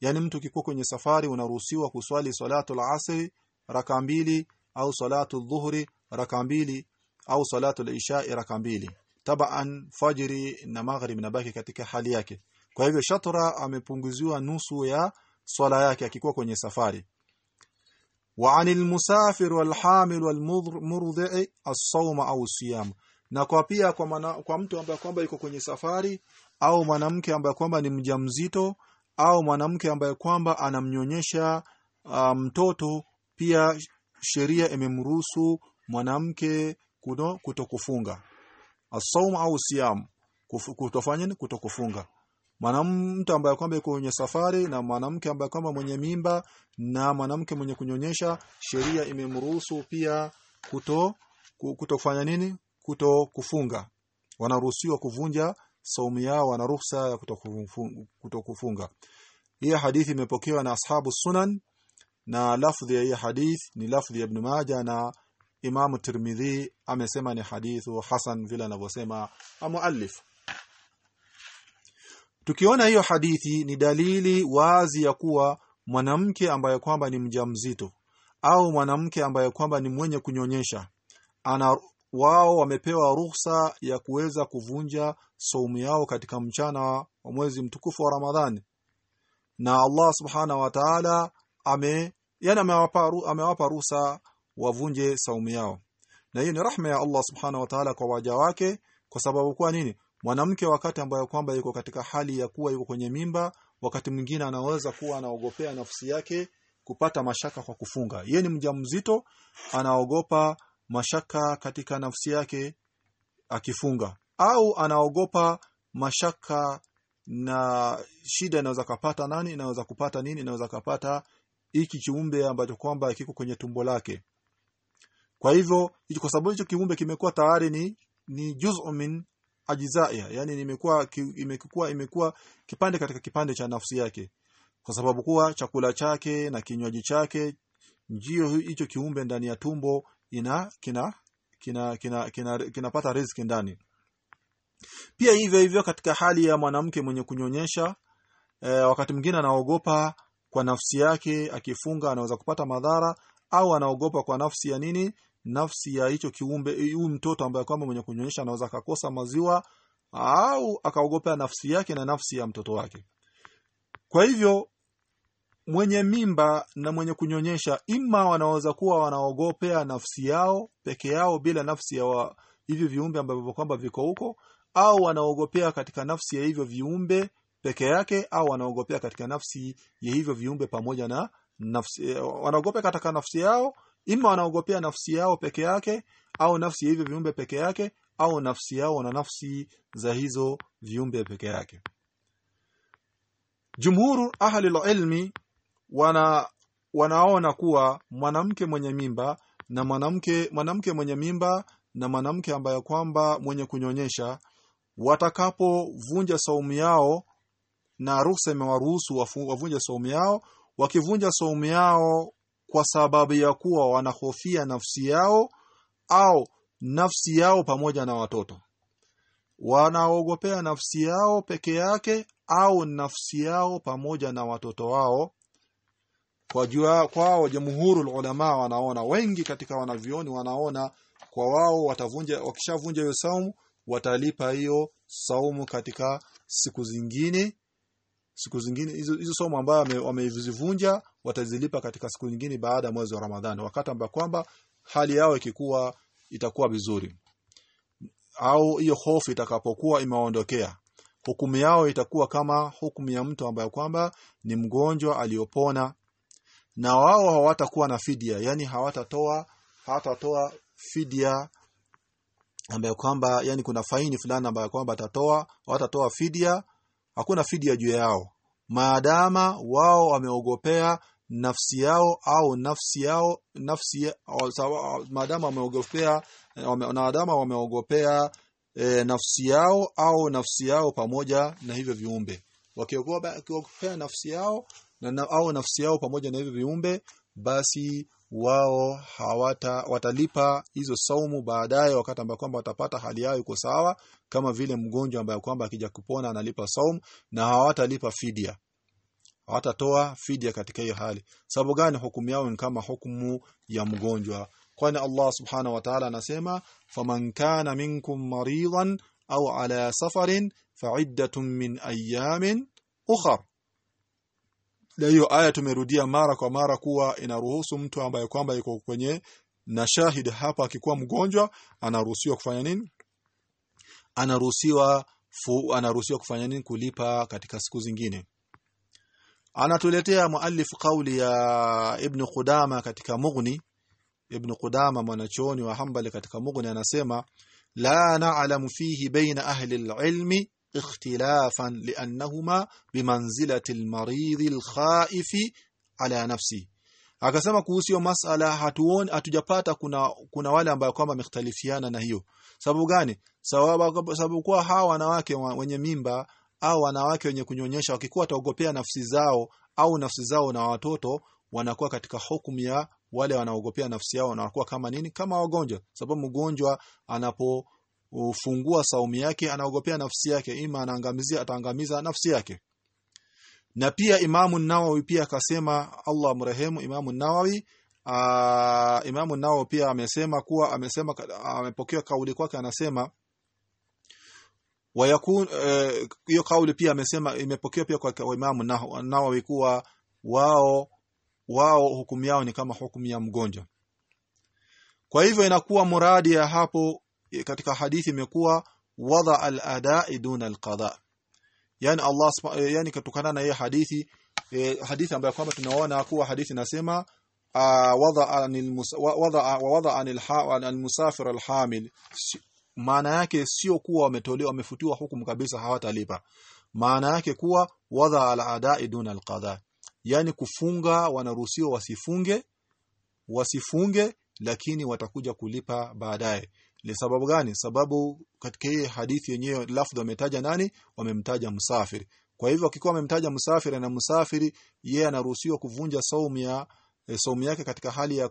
yani mtu kiko kwenye safari unaruhusiwa kuswali salatu al-asri raka mbili au salatu dhuhri raka mbili au salatu al-isha raka mbili. Taban fajri na maghrib nabaki katika hali yake. Kwa hivyo shatra amepunguziwa nusu ya swala yake akikuwa kwenye safari. Wa anil musafir wal hamil wal murdhi as-sawm au siyam na kwa pia kwa, mana, kwa mtu ambaye kwamba yuko kwenye safari au mwanamke ambaye kwamba ni mjamzito au mwanamke ambaye kwamba anamnyonyesha mtoto um, pia sheria imemruhusu mwanamke kuto, kutokufunga. Asawm au siam kutofanya kutokufunga. Mwanamtu ambaye kwamba yuko kwenye safari na mwanamke ambaye kwamba mwenye mimba na mwanamke mwenye kunyonyesha sheria imemruhusu pia kuto kutofanya nini? Kuto kufunga wanaruhusiwa kuvunja saumu yao wana ruhusa ya kutokufunga. Hii hadithi imepokewa na ashabu sunan na lafdhi ya hii hadith ni lafdhi ya Ibn Majah na imamu Tirmidhi amesema ni hadithu hasan vile anavyosema muallif. Tukiona hiyo hadithi ni dalili wazi ya kuwa mwanamke ambaye kwamba ni mjamzito au mwanamke ambaye kwamba ni mwenye kunyonyesha ana wao wamepewa ruhusa ya kuweza kuvunja saumu yao katika mchana wa mwezi mtukufu wa Ramadhani. Na Allah subhana wa ta'ala ame yani amewapa amewapa ruhusa wavunje saumu yao. Na hiyo ni rahma ya Allah subhana wa ta'ala kwa waja wake. Kwa sababu kwa nini? Mwanamke wakati ambayo kwamba yuko katika hali ya kuwa yuko kwenye mimba wakati mwingine anaweza kuwa anaogopea nafsi yake kupata mashaka kwa kufunga. Yeye ni mjamzito anaogopa mashaka katika nafsi yake akifunga. Au anaogopa mashaka na shida inaweza kupata nani inaweza kupata nini inaweza kupata hiki kiumbe ambacho kwamba kiko kwenye tumbo lake. Kwa hivyo kwa sababu hicho kiumbe kimekuwa tayari ni ni juz'u min ajizaya yani imekuwa imekuwa imekuwa kipande katika kipande cha nafsi yake. Kwa sababu kuwa chakula chake na kinywaji chake njio hicho kiumbe ndani ya tumbo ina kina kina kinapata kina, kina, riziki ndani. Pia hivyo hivyo katika hali ya mwanamke mwenye kunyonyesha e, wakati mwingine anaogopa kwa nafsi yake akifunga anaweza kupata madhara au anaogopa kwa nafsi ya nini? Nafsi ya hicho kiumbe huyu mtoto ambaye kwamba mwenye kunyonyesha anaweza akakosa maziwa au akaogopea nafsi yake na nafsi ya mtoto wake. Kwa hivyo mwenye mimba na mwenye kunyonyesha ima wanaweza kuwa wanaogopea nafsi yao peke yao bila nafsi ya hivyo viumbe ambavyo kwamba viko huko au wanaogopea katika nafsi ya hivyo viumbe peke yake au wanaogopea katika nafsi ya hivyo viumbe pamoja na nafsi wanaogopea katika nafsi yao ima wanaogopea nafsi yao peke yake au nafsi ya hivyo viumbe peke yake au nafsi yao na nafsi za hizo viumbe peke yake. Jumhuru ahli ilmi wana wanaona kuwa mwanamke mwenye mimba na mwanamke mwanamke mwenye mimba na mwanamke ambaye kwamba mwenye kunyonyesha watakapovunja saumu yao na ruhusa imewaruhusu wavunje saumu yao wakivunja saumu yao kwa sababu ya kuwa wanahofia nafsi yao au nafsi yao pamoja na watoto. Wanaogopea nafsi yao peke yake au nafsi yao pamoja na watoto wao kwa jua kwao jamhurul ulama wanaona. Wengi katika wanavioni wanaona kwa wao watavunja wakishavunja hiyo saumu watalipa hiyo saumu katika siku zingine. Siku zingine hizo hizo somo ambayo wamezivunja watazilipa katika siku nyingine baada ya mwezi wa Ramadhani. Wakati ambapo kwamba hali yao ikikuwa itakuwa vizuri. Au hiyo hofu itakapokuwa imeondokea. Hukumu yao itakuwa kama hukumu ya mtu ambaye kwamba ni mgonjwa aliyopona na wao hawatakuwa na fidia yani hawatatoa hawatatoa fidia ambayo kwamba yani kuna faini fulani ambayo kwamba atatoa hawatatoa fidia hakuna fidia juu yao. Maadama wao wameogopea nafsi yao au nafsi yao nafsi maadama wameogopea maadama wameogopea e, nafsi yao au nafsi yao pamoja na hivyo viumbe. Wakiogopea nafsi yao na, au nafsi yao pamoja na hivyo viumbe basi wao hawata watalipa hizo saumu baadaye wakati ambao kwamba watapata hali yao iko sawa kama vile mgonjwa ambaye kwamba akija kupona analipa saumu na hawatalipa fidia. Hawatatoa fidia katika hiyo hali. Sababu gani hukumu yao ni kama hukumu ya mgonjwa? Kwani Allah subhanahu wa ta'ala anasema faman kana minkum maridan au ala safarin fa'iddatun min ayamin ukhra na hiyo aya tumerudia mara kwa mara kuwa inaruhusu mtu ambaye kwamba yuko kwenye na shahid hapa akikuwa mgonjwa anaruhusiwa kufanya nini? Anaruhusiwa anaruhusiwa kufanya nini? Kulipa katika siku zingine. Anatuletea muallif kauli ya ibn Qudama katika Mughni. Ibn Qudama mwanachuoni wa Hanbali katika Mughni anasema la na'lamu fihi baina ahli al-ilmi ikhtilafan لانهما bimanzilati المريض الخائف على nafsi akasema kuhusu masala hatuoni hatujapata kuna kuna wale ambao kwamba wamekhtalifiana na hiyo. Sababu gani? Sababu sababu kwa hawa wanawake wenye mimba au wanawake wenye kunyonyesha wakikuwa taogopea nafsi zao au nafsi zao na watoto wanakuwa katika hukumu ya wale wanaogopea nafsi yao wanakuwa kama nini? Kama wagonjwa. Sababu mgonjwa anapofungua saumu yake anaogopea nafsi yake. Ima anaangamizia ataangamiza nafsi yake. Na pia Imamu Nawawi pia akasema Allah mrehemu Imamu Nawawi aa, Imamu Nawawi pia amesema kuwa amesema amepokea kauli kwake anasema wayakun hiyo e, kauli pia amesema imepokewa pia kwa Imamu Nawawi kuwa wao wao hukumu yao ni kama hukumu ya mgonjwa. Kwa hivyo inakuwa muradi ya hapo katika hadithi imekuwa wada al-ada'i duna al-qada yani Allah yani kutokana na hiyo hadithi eh, hadithi ambayo kwamba tunaona kuwa hadithi nasema wada anil wada wadha anil al-musafir al-hamil. Maana yake sio kuwa wametolewa wamefutiwa hukumu kabisa hawatalipa. Maana yake kuwa wada al-ada'i duna al-qada yani kufunga wanaruhusiwa wasifunge wasifunge lakini watakuja kulipa baadaye ni sababu gani? Sababu katika hii hadithi yenyewe lafdhi wametaja nani? Wamemtaja msafiri. Kwa hivyo akikuwa wamemtaja msafiri na msafiri yeye anaruhusiwa kuvunja saumu ya e, saumu yake katika hali ya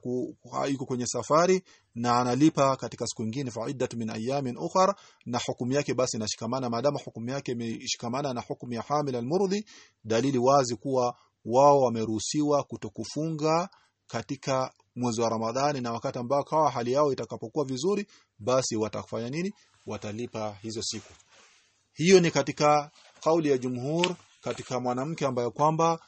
yuko kwenye safari na analipa katika siku nyingine faidatu min ayamin ukhra na hukumu yake basi inashikamana. Maadamu hukumu yake imeshikamana na hukumu ya hamil almurdhi dalili wazi kuwa wao wameruhusiwa kutokufunga katika mwezi wa Ramadhani na wakati ambao kawa hali yao itakapokuwa vizuri basi watafanya nini? Watalipa hizo siku. Hiyo ni katika kauli ya jumhur katika mwanamke ambaye kwamba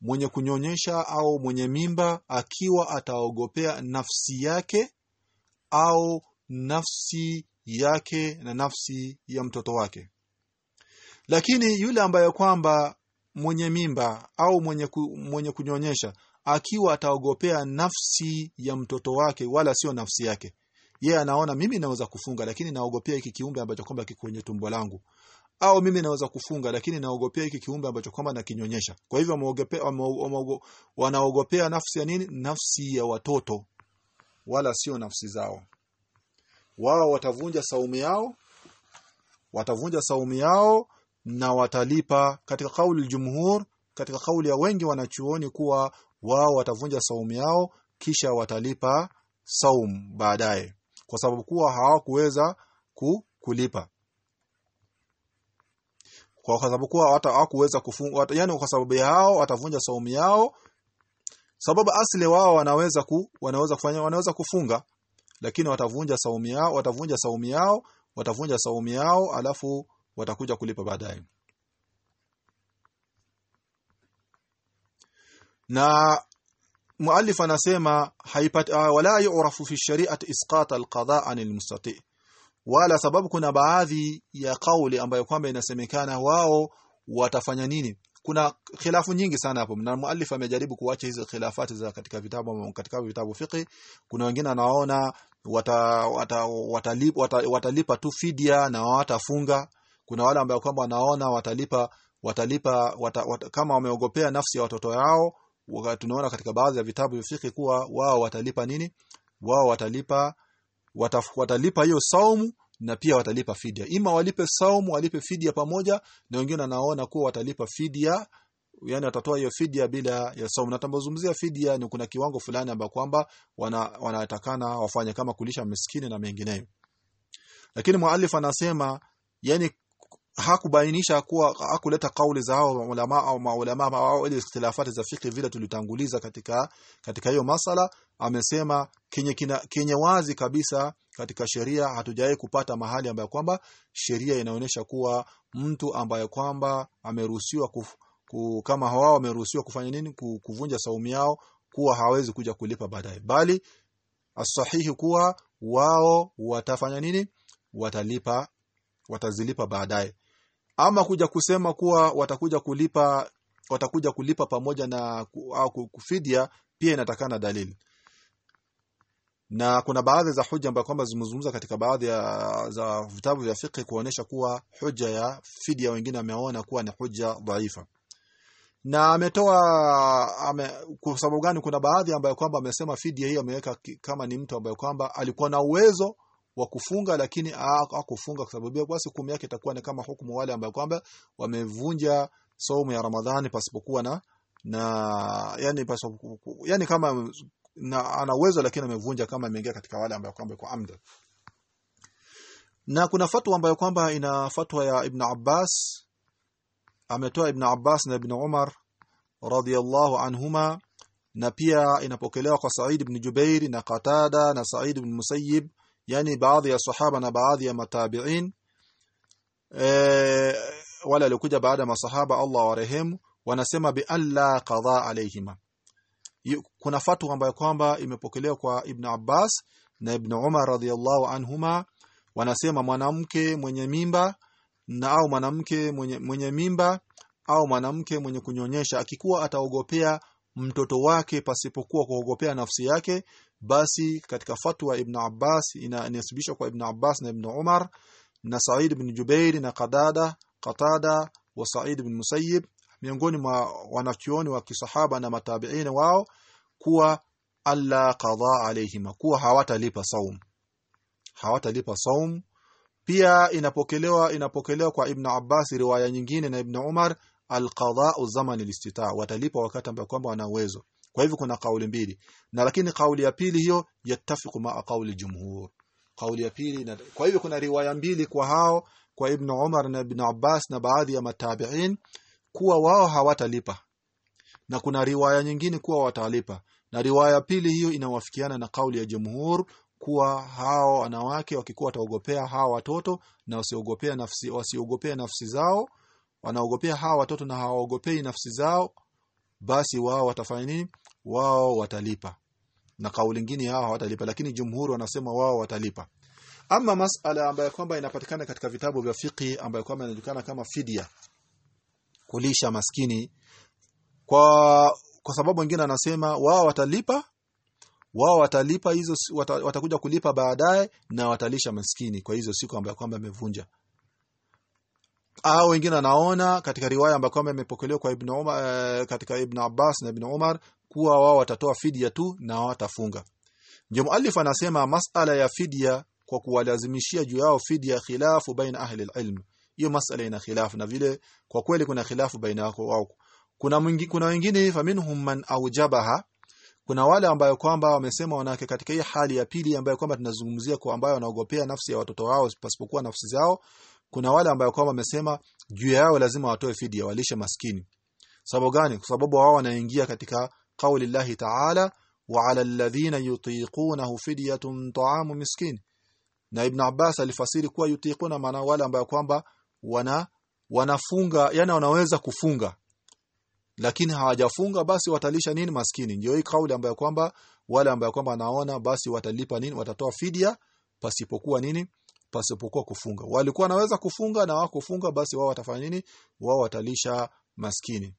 mwenye kunyonyesha au mwenye mimba akiwa ataogopea nafsi yake au nafsi yake na nafsi ya mtoto wake. Lakini yule ambaye kwamba mwenye mimba au mwenye, ku, mwenye kunyonyesha akiwa ataogopea nafsi ya mtoto wake wala sio nafsi yake. Yeye yeah, anaona mimi naweza kufunga lakini naogopea hiki kiumbe ambacho kwamba kiko kwenye tumbo langu. Au mimi naweza kufunga lakini naogopea hiki kiumbe ambacho kwamba nakinyonyesha. Kwa hivyo wanaogopea nafsi ya nini? Nafsi ya watoto wala sio nafsi zao. Wao watavunja saumu yao watavunja saumu yao na watalipa. Katika kauli jumhur katika kauli ya wengi wanachuoni kuwa wao watavunja saumu yao kisha watalipa saumu baadaye kwa sababu kuwa hawakuweza kulipa kwa sababu kuwa hata hawakuweza kufunga yani kwa sababu ya hao watavunja saumu yao sababu asili wao wanaweza ku, wanaweza kufanya wanaweza kufunga. Lakini watavunja saumu yao watavunja saumu yao watavunja saumu yao alafu watakuja kulipa baadaye na muallif anasema haipati uh, wala yu'rafu fi shari'ati isqata alqada an almustati wala sababu kuna baadhi ya kauli ambayo kwamba inasemekana wao watafanya nini. Kuna khilafu nyingi sana hapo. Na muallif amejaribu kuacha hizo khilafati za katika vitabu katika vitabu fiqh. Kuna wengine wanaona wata, wata, watalipa, wata, watalipa tu fidia na watafunga. Kuna wale ambao kwamba wanaona watalipa watalipa wata, wata, kama wameogopea nafsi ya watoto yao tunaona katika baadhi ya vitabu vya fiqh kuwa wao watalipa nini? Wao watalipa wataf, watalipa hiyo saumu na pia watalipa fidia. Ima walipe saumu walipe fidia pamoja na wengine wanaona kuwa watalipa fidia yani watatoa hiyo fidia bila ya saumu. Na tambozungumzia fidia ni kuna kiwango fulani ambapo kwamba wanatakana wana wafanye kama kulisha miskini na mengineyo. Lakini muallif anasema yani hakubainisha kuwa hakuleta kauli za hao ulama au maulama au ile ikhtilafati za fiqh vile tulitanguliza katika katika hiyo masala. Amesema kenye kina, kenye wazi kabisa katika sheria hatujawahi kupata mahali ambayo kwamba sheria inaonyesha kuwa mtu ambaye kwamba ameruhusiwa ku, kama wao wameruhusiwa kufanya nini kuvunja saumu yao kuwa hawezi kuja kulipa baadaye. Bali asahihi kuwa wao watafanya nini? Watalipa watazilipa baadaye ama kuja kusema kuwa watakuja kulipa watakuja kulipa pamoja na au kufidia pia inatakana dalili. Na kuna baadhi za hoja ambazo kwamba zimezungumza katika baadhi ya za vitabu vya fiqh kuonesha kuwa hoja ya fidia wengine wameona kuwa ni hoja dhaifa. Na ametoa ame, kwa sababu gani? Kuna baadhi ambayo kwamba amesema fidia hiyo ameweka kama ni mtu ambaye kwamba alikuwa na uwezo wa kufunga lakini hakufunga kwa sababu basi hukumu yake itakuwa ni kama hukumu wale ambao kwamba wamevunja saumu ya Ramadhani pasipokuwa na na yani pasipokuwa, yani kama na ana uwezo lakini amevunja kama ameingia katika wale ambao kwamba kwa amda. Na kuna fatwa ambayo kwamba ina fatwa ya Ibn Abbas ametoa Ibn Abbas na Ibn Umar radhiyallahu anhuma na pia inapokelewa kwa Said ibn Jubair na Qatada na Said ibn Musayyib yani baadhi ya sahaba na baadhi ya matabi'in e, wale waliokuja baada ya masahaba Allah warehemu wanasema bi alla qadha alayhima. Kuna fatwa ambayo kwamba imepokelewa kwa Ibn Abbas na Ibn Umar radhiyallahu anhuma wanasema mwanamke mwenye mimba na au mwanamke mwenye, mwenye mimba au mwanamke mwenye kunyonyesha akikuwa ataogopea mtoto wake pasipokuwa kuogopea nafsi yake basi katika fatwa Ibn Abbas inasibishwa kwa Ibn Abbas na Ibn Umar na Said ibn Jubair na Qadada Qatada wa Said ibn Musayyib miongoni mwa wanachuoni wa kisahaba na matabiin wao kuwa alla qada alaihima kuwa hawatalipa saum. Hawatalipa saum. Pia inapokelewa inapokelewa kwa Ibn Abbas riwaya nyingine na Ibn Umar alqada'u zaman alistita watalipa wakati ambao kwamba wana uwezo kwa hivyo kuna kauli mbili. Na lakini kauli ya pili hiyo yatafiku ma kauli jumhur. Kauli ya pili na, kwa hivyo kuna riwaya mbili kwa hao kwa Ibn Umar na Ibn Abbas na baadhi ya matabiin kuwa wao hawatalipa. Na kuna riwaya nyingine kuwa watalipa. Na riwaya pili hiyo inawafikiana na kauli ya jumhur kuwa hao wanawake wakikuwa wataogopea hao watoto na wasiogopea nafsi wasiogopea nafsi zao wanaogopea hao watoto na hawaogopei nafsi zao basi wao watafanya nini? Wao watalipa. Na kauli nyingine hao hawatalipa lakini jumhuri wanasema wao watalipa. Ama masala ambayo kwamba inapatikana katika vitabu vya fiqi ambayo kwamba inajulikana kama fidia kulisha maskini kwa kwa sababu wengine anasema wao watalipa wao watalipa hizo watakuja kulipa baadaye na watalisha maskini kwa hizo siku ambayo kwamba amevunja au wengine anaona katika riwaya ambayo kwamba imepokelewa kwa Ibn Umar e, katika Ibn Abbas na Ibn Umar kuwa wao watatoa fidia tu na watafunga. Ndio muallif anasema masala ya fidia kwa kuwalazimishia juu yao fidia khilafu baina ahli alilm. Hiyo masala ina khilafu na vile kwa kweli kuna khilafu baina yao wao. Kuna mwingi, kuna wengine faminhum man aujabaha. Kuna wale ambayo kwamba wamesema wanawake katika hii hali ya pili ambayo kwamba tunazungumzia kwa ambayo wanaogopea nafsi ya watoto wao pasipokuwa nafsi zao kuna wale ambao kwamba wamesema juu yao lazima watoe fidia walishe maskini. Sababu gani? Kwa sababu wao wanaingia katika kauli llahi ta'ala wa 'ala alladhina yutiqunahu fidyatun ta'amu miskin. Na ibn Abbas alifasiri kuwa yutiquna maana wale ambao kwamba wana wanafunga yani wanaweza kufunga. Lakini hawajafunga basi watalisha nini maskini? Ndio hii kauli ambayo kwamba wale ambayo kwamba naona basi watalipa nini watatoa fidia pasipokuwa nini pasipokuwa kufunga. Walikuwa wanaweza kufunga na wakufunga basi wao watafanya nini? Wao watalisha maskini.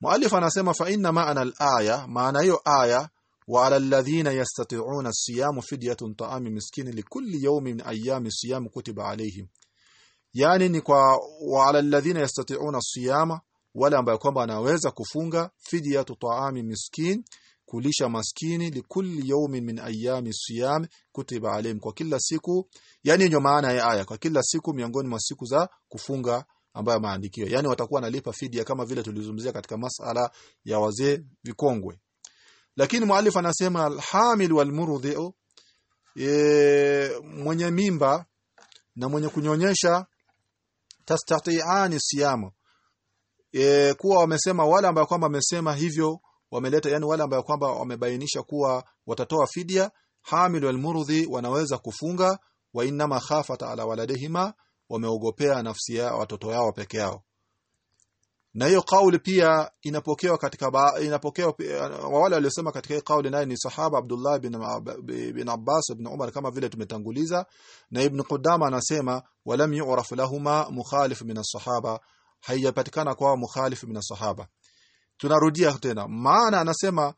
Muallif anasema fa inna ma'ana al-aya maana hiyo aya wa 'ala alladhina yastati'una as-siyam fidyatun ta'am miskin likulli yawmin min ayami siyam kutiba alayhim. Yani ni kwa wa 'ala alladhina yastati'una as-siyama wala ambao kwamba anaweza kufunga fidyatu ta'ami miskin kulisha maskini likulli yawmin min ayami siyam kutiba alayhim kwa kila siku. Yani ndio maana ya aya kwa kila siku miongoni mwa siku za kufunga ambayo maandikio. Yani watakuwa nalipa fidia kama vile tulizungumzia katika masala ya wazee vikongwe. Lakini muallif anasema alhamil walmurdhi e, mwenye mimba na mwenye kunyonyesha tastati'ani siyamu e, kuwa wamesema wale ambao kwamba wamesema hivyo wameleta yani wale ambao kwamba wamebainisha kuwa watatoa fidia hamil walmurdhi wanaweza kufunga wa inma khafata ala waladihima wameogopea nafsi ya watoto yao peke yao. Na hiyo kauli pia inapokewa katika ba, inapokewa wale waliosema katika hii kauli naye ni sahaba Abdullah bin, bin Abbas bin Umar kama vile tumetanguliza na Ibn Qudama anasema walam yu'raf lahuma mukhalif min as-sahaba haijapatikana kwa mukhalif min as-sahaba tunarudia tena. Maana anasema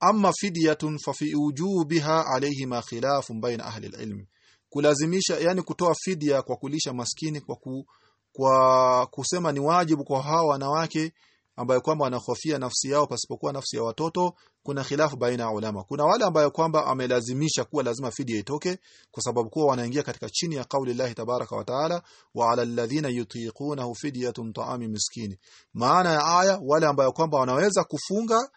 amma fidyatun fa fi wujubiha alayhima khilafun baina ahli al-ilm. Kulazimisha yani kutoa fidia kwa kulisha maskini kwa ku, kwa kusema ni wajibu kwa hawa wanawake ambayo kwamba wanahofia nafsi yao pasipokuwa nafsi ya watoto kuna khilafu baina ya ulama. Kuna wale ambayo kwamba amelazimisha kuwa lazima fidia itoke kwa sababu kuwa wanaingia katika chini ya kauli Allah tabaraka wa taala wa ala alladhina yutiqunahu fidyatun ta'ami miskini. Maana ya aya wale ambayo kwamba wanaweza kufunga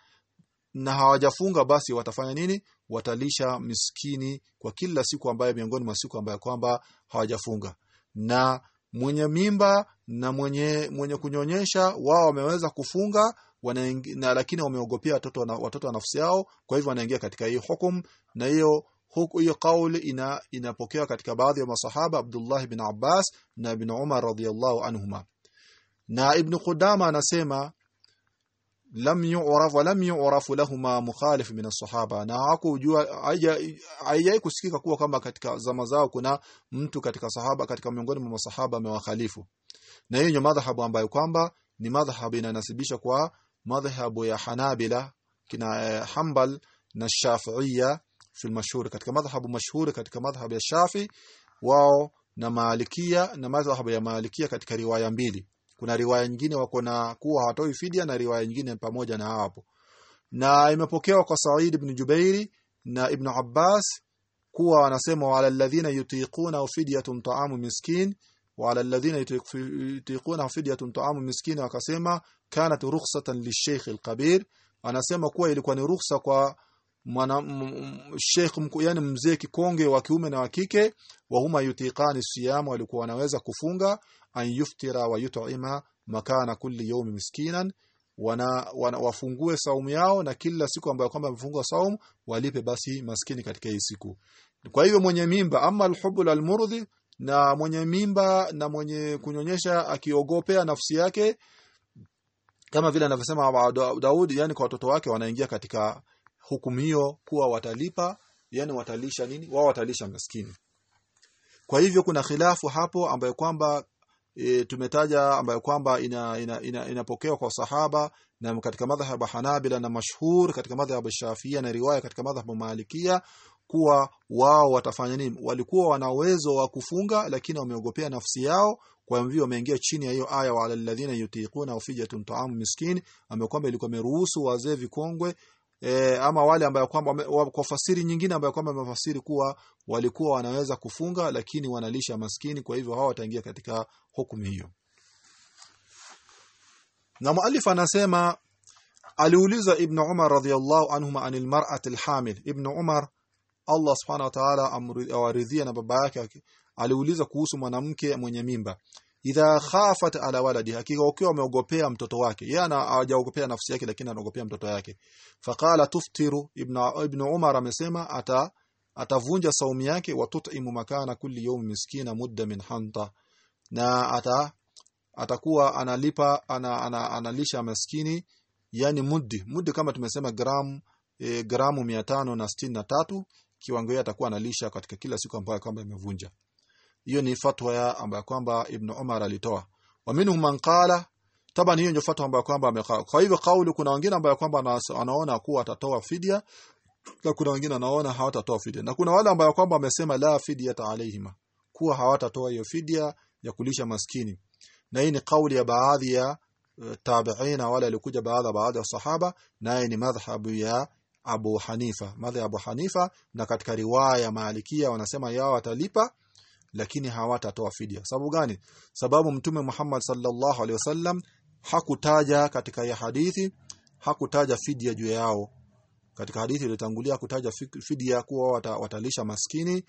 na hawajafunga basi watafanya nini? Watalisha miskini kwa kila siku ambayo miongoni mwa siku ambayo kwamba hawajafunga. Na mwenye mimba na mwenye mwenye kunyonyesha wao wameweza kufunga wanaingi, na lakini wameogopia watoto na watoto wa nafsi yao kwa hivyo wanaingia katika hii hukum. Na hiyo hiyo kauli ina inapokewa katika baadhi ya masahaba Abdullah bin Abbas na Ibn Umar radhiyallahu anhuma. Na Ibn Qudama anasema lam yu'raf wa lam yu'raf lahuma mukhalif min as-sahaba. Na hakujua haijai kusikika kuwa kama katika zama zao kuna mtu katika sahaba katika miongoni mwa masahaba amewakhalifu. Na hiyo madhhabu ambayo kwamba ni madhhabu inanasibisha kwa madhhabu ya Hanabila kina eh, Hanbal na Shafi'iyya fi mashhur katika madhhabu mashhuri katika madhhabu ya Shafi wao na Malikia na madhhabu ya Malikia katika riwaya mbili kuna riwaya nyingine wako na kuwa hawatoi fidia na riwaya nyingine pamoja na hapo. Na imepokewa kwa Said ibn Jubairi na Ibn Abbas kuwa wanasema wala alladhina yutiquna fidyatun ta'amu miskin wala alladhina yutiquna fidyatun ta'amu miskin wakasema kanat rukhsatan lishaykh alkabir. Anasema kuwa ilikuwa ni rukhsa kwa mwana sheikh yani mzee kikonge wa kiume na wa kike wa huma yutiqani siyam walikuwa wanaweza kufunga an yuftira wa yut'ima makana kulli yawmi miskinan wana, wana wafungue saumu yao na kila siku ambayo kwamba wamefungua saumu walipe basi maskini katika hii siku. Kwa hivyo mwenye mimba ama alhubul almurdhi na mwenye mimba na mwenye kunyonyesha akiogopea nafsi yake kama vile anavyosema Daudi yani kwa watoto wake wanaingia katika hukumu hiyo kuwa watalipa yani watalisha nini? Wao watalisha maskini. Kwa hivyo kuna khilafu hapo ambayo kwamba e, tumetaja ambayo kwamba inapokewa ina, ina, ina kwa sahaba na katika madhhabu Hanabila na mashhur katika madhhabu Shafia na riwaya katika madhhabu Malikia kuwa wao watafanya nini? Walikuwa wana uwezo wa kufunga lakini wameogopea nafsi yao. Kwa hivyo wameingia chini ya hiyo aya wa alladhina yutiquna fijatun ta'am miskin kwamba ilikuwa imeruhusu wazee vikongwe e, ama wale ambao kwamba kwa fasiri nyingine ambayo kwamba wamefasiri kuwa walikuwa wanaweza kufunga lakini wanalisha maskini kwa hivyo hao wataingia katika hukumu hiyo. Na muallif anasema aliuliza ibn Umar radhiyallahu anhuma anil mar'ati alhamil. Ibn Umar Allah subhanahu wa ta'ala awaridhia na baba yake aliuliza kuhusu mwanamke mwenye mimba idha khafat ala waladi hakika ukiwa ameogopea mtoto wake. Yeye hajaogopea nafsi yake lakini anaogopea mtoto yake. Faqala tuftiru ibn ibn umar amesema ata atavunja saumu yake wa tut'imu makana kulli yawm miskina mudda min hanta. Na ata atakuwa analipa ana, ana, analisha maskini yani muddi. Muddi kama tumesema gramu e, gramu 563 kiwango yake atakuwa analisha katika kila siku ambayo kwamba imevunja hiyo ni fatwa ya ambayo kwamba Ibn Umar alitoa. Wa minhum man qala taban hiyo ndio fatwa ambayo kwamba amekaa kwa hivyo kauli kuna wengine ambayo kwamba wanaona kuwa atatoa fidia na kuna wengine wanaona hawatatoa fidia na kuna wale ambayo kwamba wamesema la fidyata alaihima kuwa hawatatoa hiyo fidia ya kulisha maskini. Na hii ni kauli ya baadhi ya uh, tabiina wale alikuja baadhi baadhi ya sahaba naye ni madhhabu ya Abu Hanifa. Madhhabu ya Abu Hanifa na katika riwaya Malikia wanasema yao watalipa lakini hawatatoa fidia. Sababu gani? Sababu mtume Muhammad sallallahu alaihi wasallam hakutaja katika ya hadithi hakutaja fidia juu yao. Katika hadithi iliyotangulia kutaja fidia kuwa wata, watalisha maskini.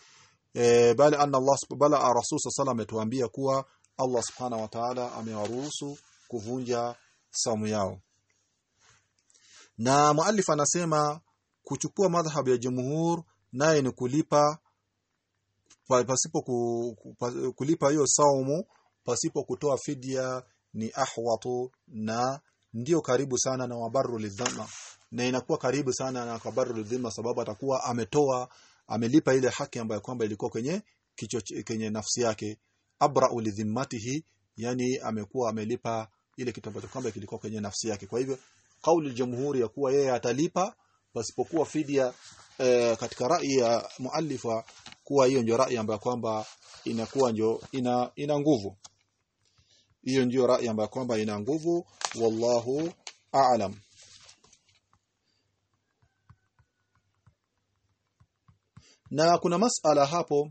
E, bali anna Allah bala rasul sallallahu ametuambia kuwa Allah subhanahu wa ta'ala amewaruhusu kuvunja saumu yao. Na muallif anasema kuchukua madhhabu ya jumhur naye ni kulipa pasipo ku, ku, kulipa hiyo saumu pasipo kutoa fidia ni ahwatu na ndiyo karibu sana na wabaru lidhama na inakuwa karibu sana na kabaru lidhima sababu atakuwa ametoa amelipa ile haki ambayo kwamba ilikuwa kwenye kicho kwenye nafsi yake. Abra ulidhimmatihi yani amekuwa amelipa ile kitu ambacho kwamba kilikuwa kwenye nafsi yake. Kwa hivyo kauli jamhuri ya kuwa yeye atalipa pasipokuwa fidia e, katika rai ya muallifa kuwa hiyo ndio rai ambayo kwamba inakuwa ndio ina ina nguvu. Hiyo ndio rai ambayo kwamba ina nguvu. Wallahu a'lam. Na kuna masala hapo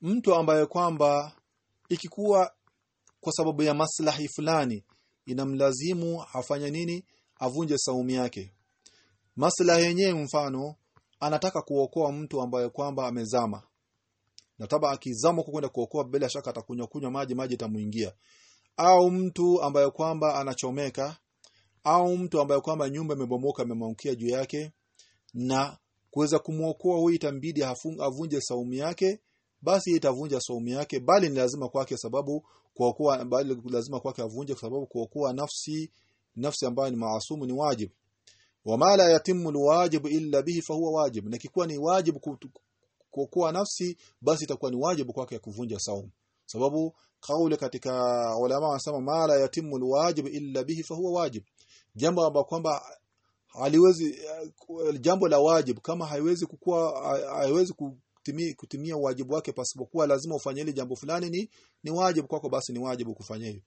mtu ambaye kwamba ikikuwa kwa sababu ya maslahi fulani inamlazimu afanye nini? Avunje saumu yake. Maslahi yenyewe mfano anataka kuokoa mtu ambaye kwamba amezama na taba akizama kwenda kuokoa bila shaka atakunywa kunywa maji maji itamuingia. Au mtu ambaye kwamba anachomeka au mtu ambaye kwamba nyumba imebomoka imemwangukia juu yake na kuweza kumuokoa huyu itambidi avunje saumu yake. Basi itavunja saumu yake bali ni lazima kwake sababu kuokoa bali lazima kwake avunje kwa sababu kuokoa nafsi nafsi ambayo ni maasumu ni wajibu. Wama la yatimu alwajib illa bihi fahuwa wajib na kikuwa ni wajib kuokoa nafsi basi itakuwa ni wajibu kwake kuvunja saumu. Sababu kauli katika ulama wanasema mala yatimu alwajib illa bihi fahuwa wajib. Jambo ambalo kwamba haliwezi jambo la wajib kama haiwezi kukua haiwezi kutimia, kutimia wajibu wake pasipokuwa lazima ufanye ile jambo fulani ni ni wajibu kwako basi ni wajibu kufanya hiyo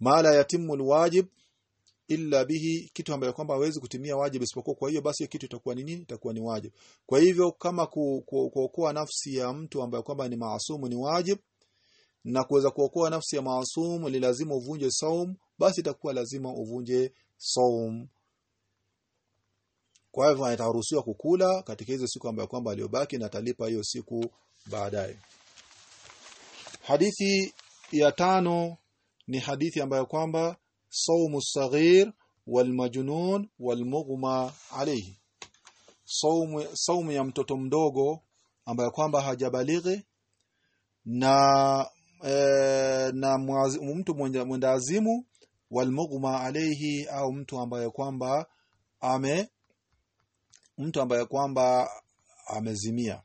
mala yatimu alwajib illa bihi kitu ambacho kwamba hawezi kutimia wajibu isipokuwa kwa hiyo basi kitu itakuwa ni nini? Itakuwa ni wajibu. Kwa hivyo kama kuokoa ku, ku, nafsi ya mtu ambaye kwamba ni maasumu ni wajibu na kuweza kuokoa nafsi ya maasumu ni lazima uvunje saum basi itakuwa lazima uvunje saum. Kwa hivyo ataruhusiwa kukula katika hizo siku ambayo kwamba aliyobaki na atalipa hiyo siku baadaye. Hadithi ya tano ni hadithi ambayo kwamba saumu الصغير walmajnun والمغمى عليه. صوم صوم ya mtoto mdogo ambaye kwamba hajabalighi na e, na mtu mwenda azimu walmughma alayhi au mtu ambaye kwamba ame mtu ambaye kwamba amezimia.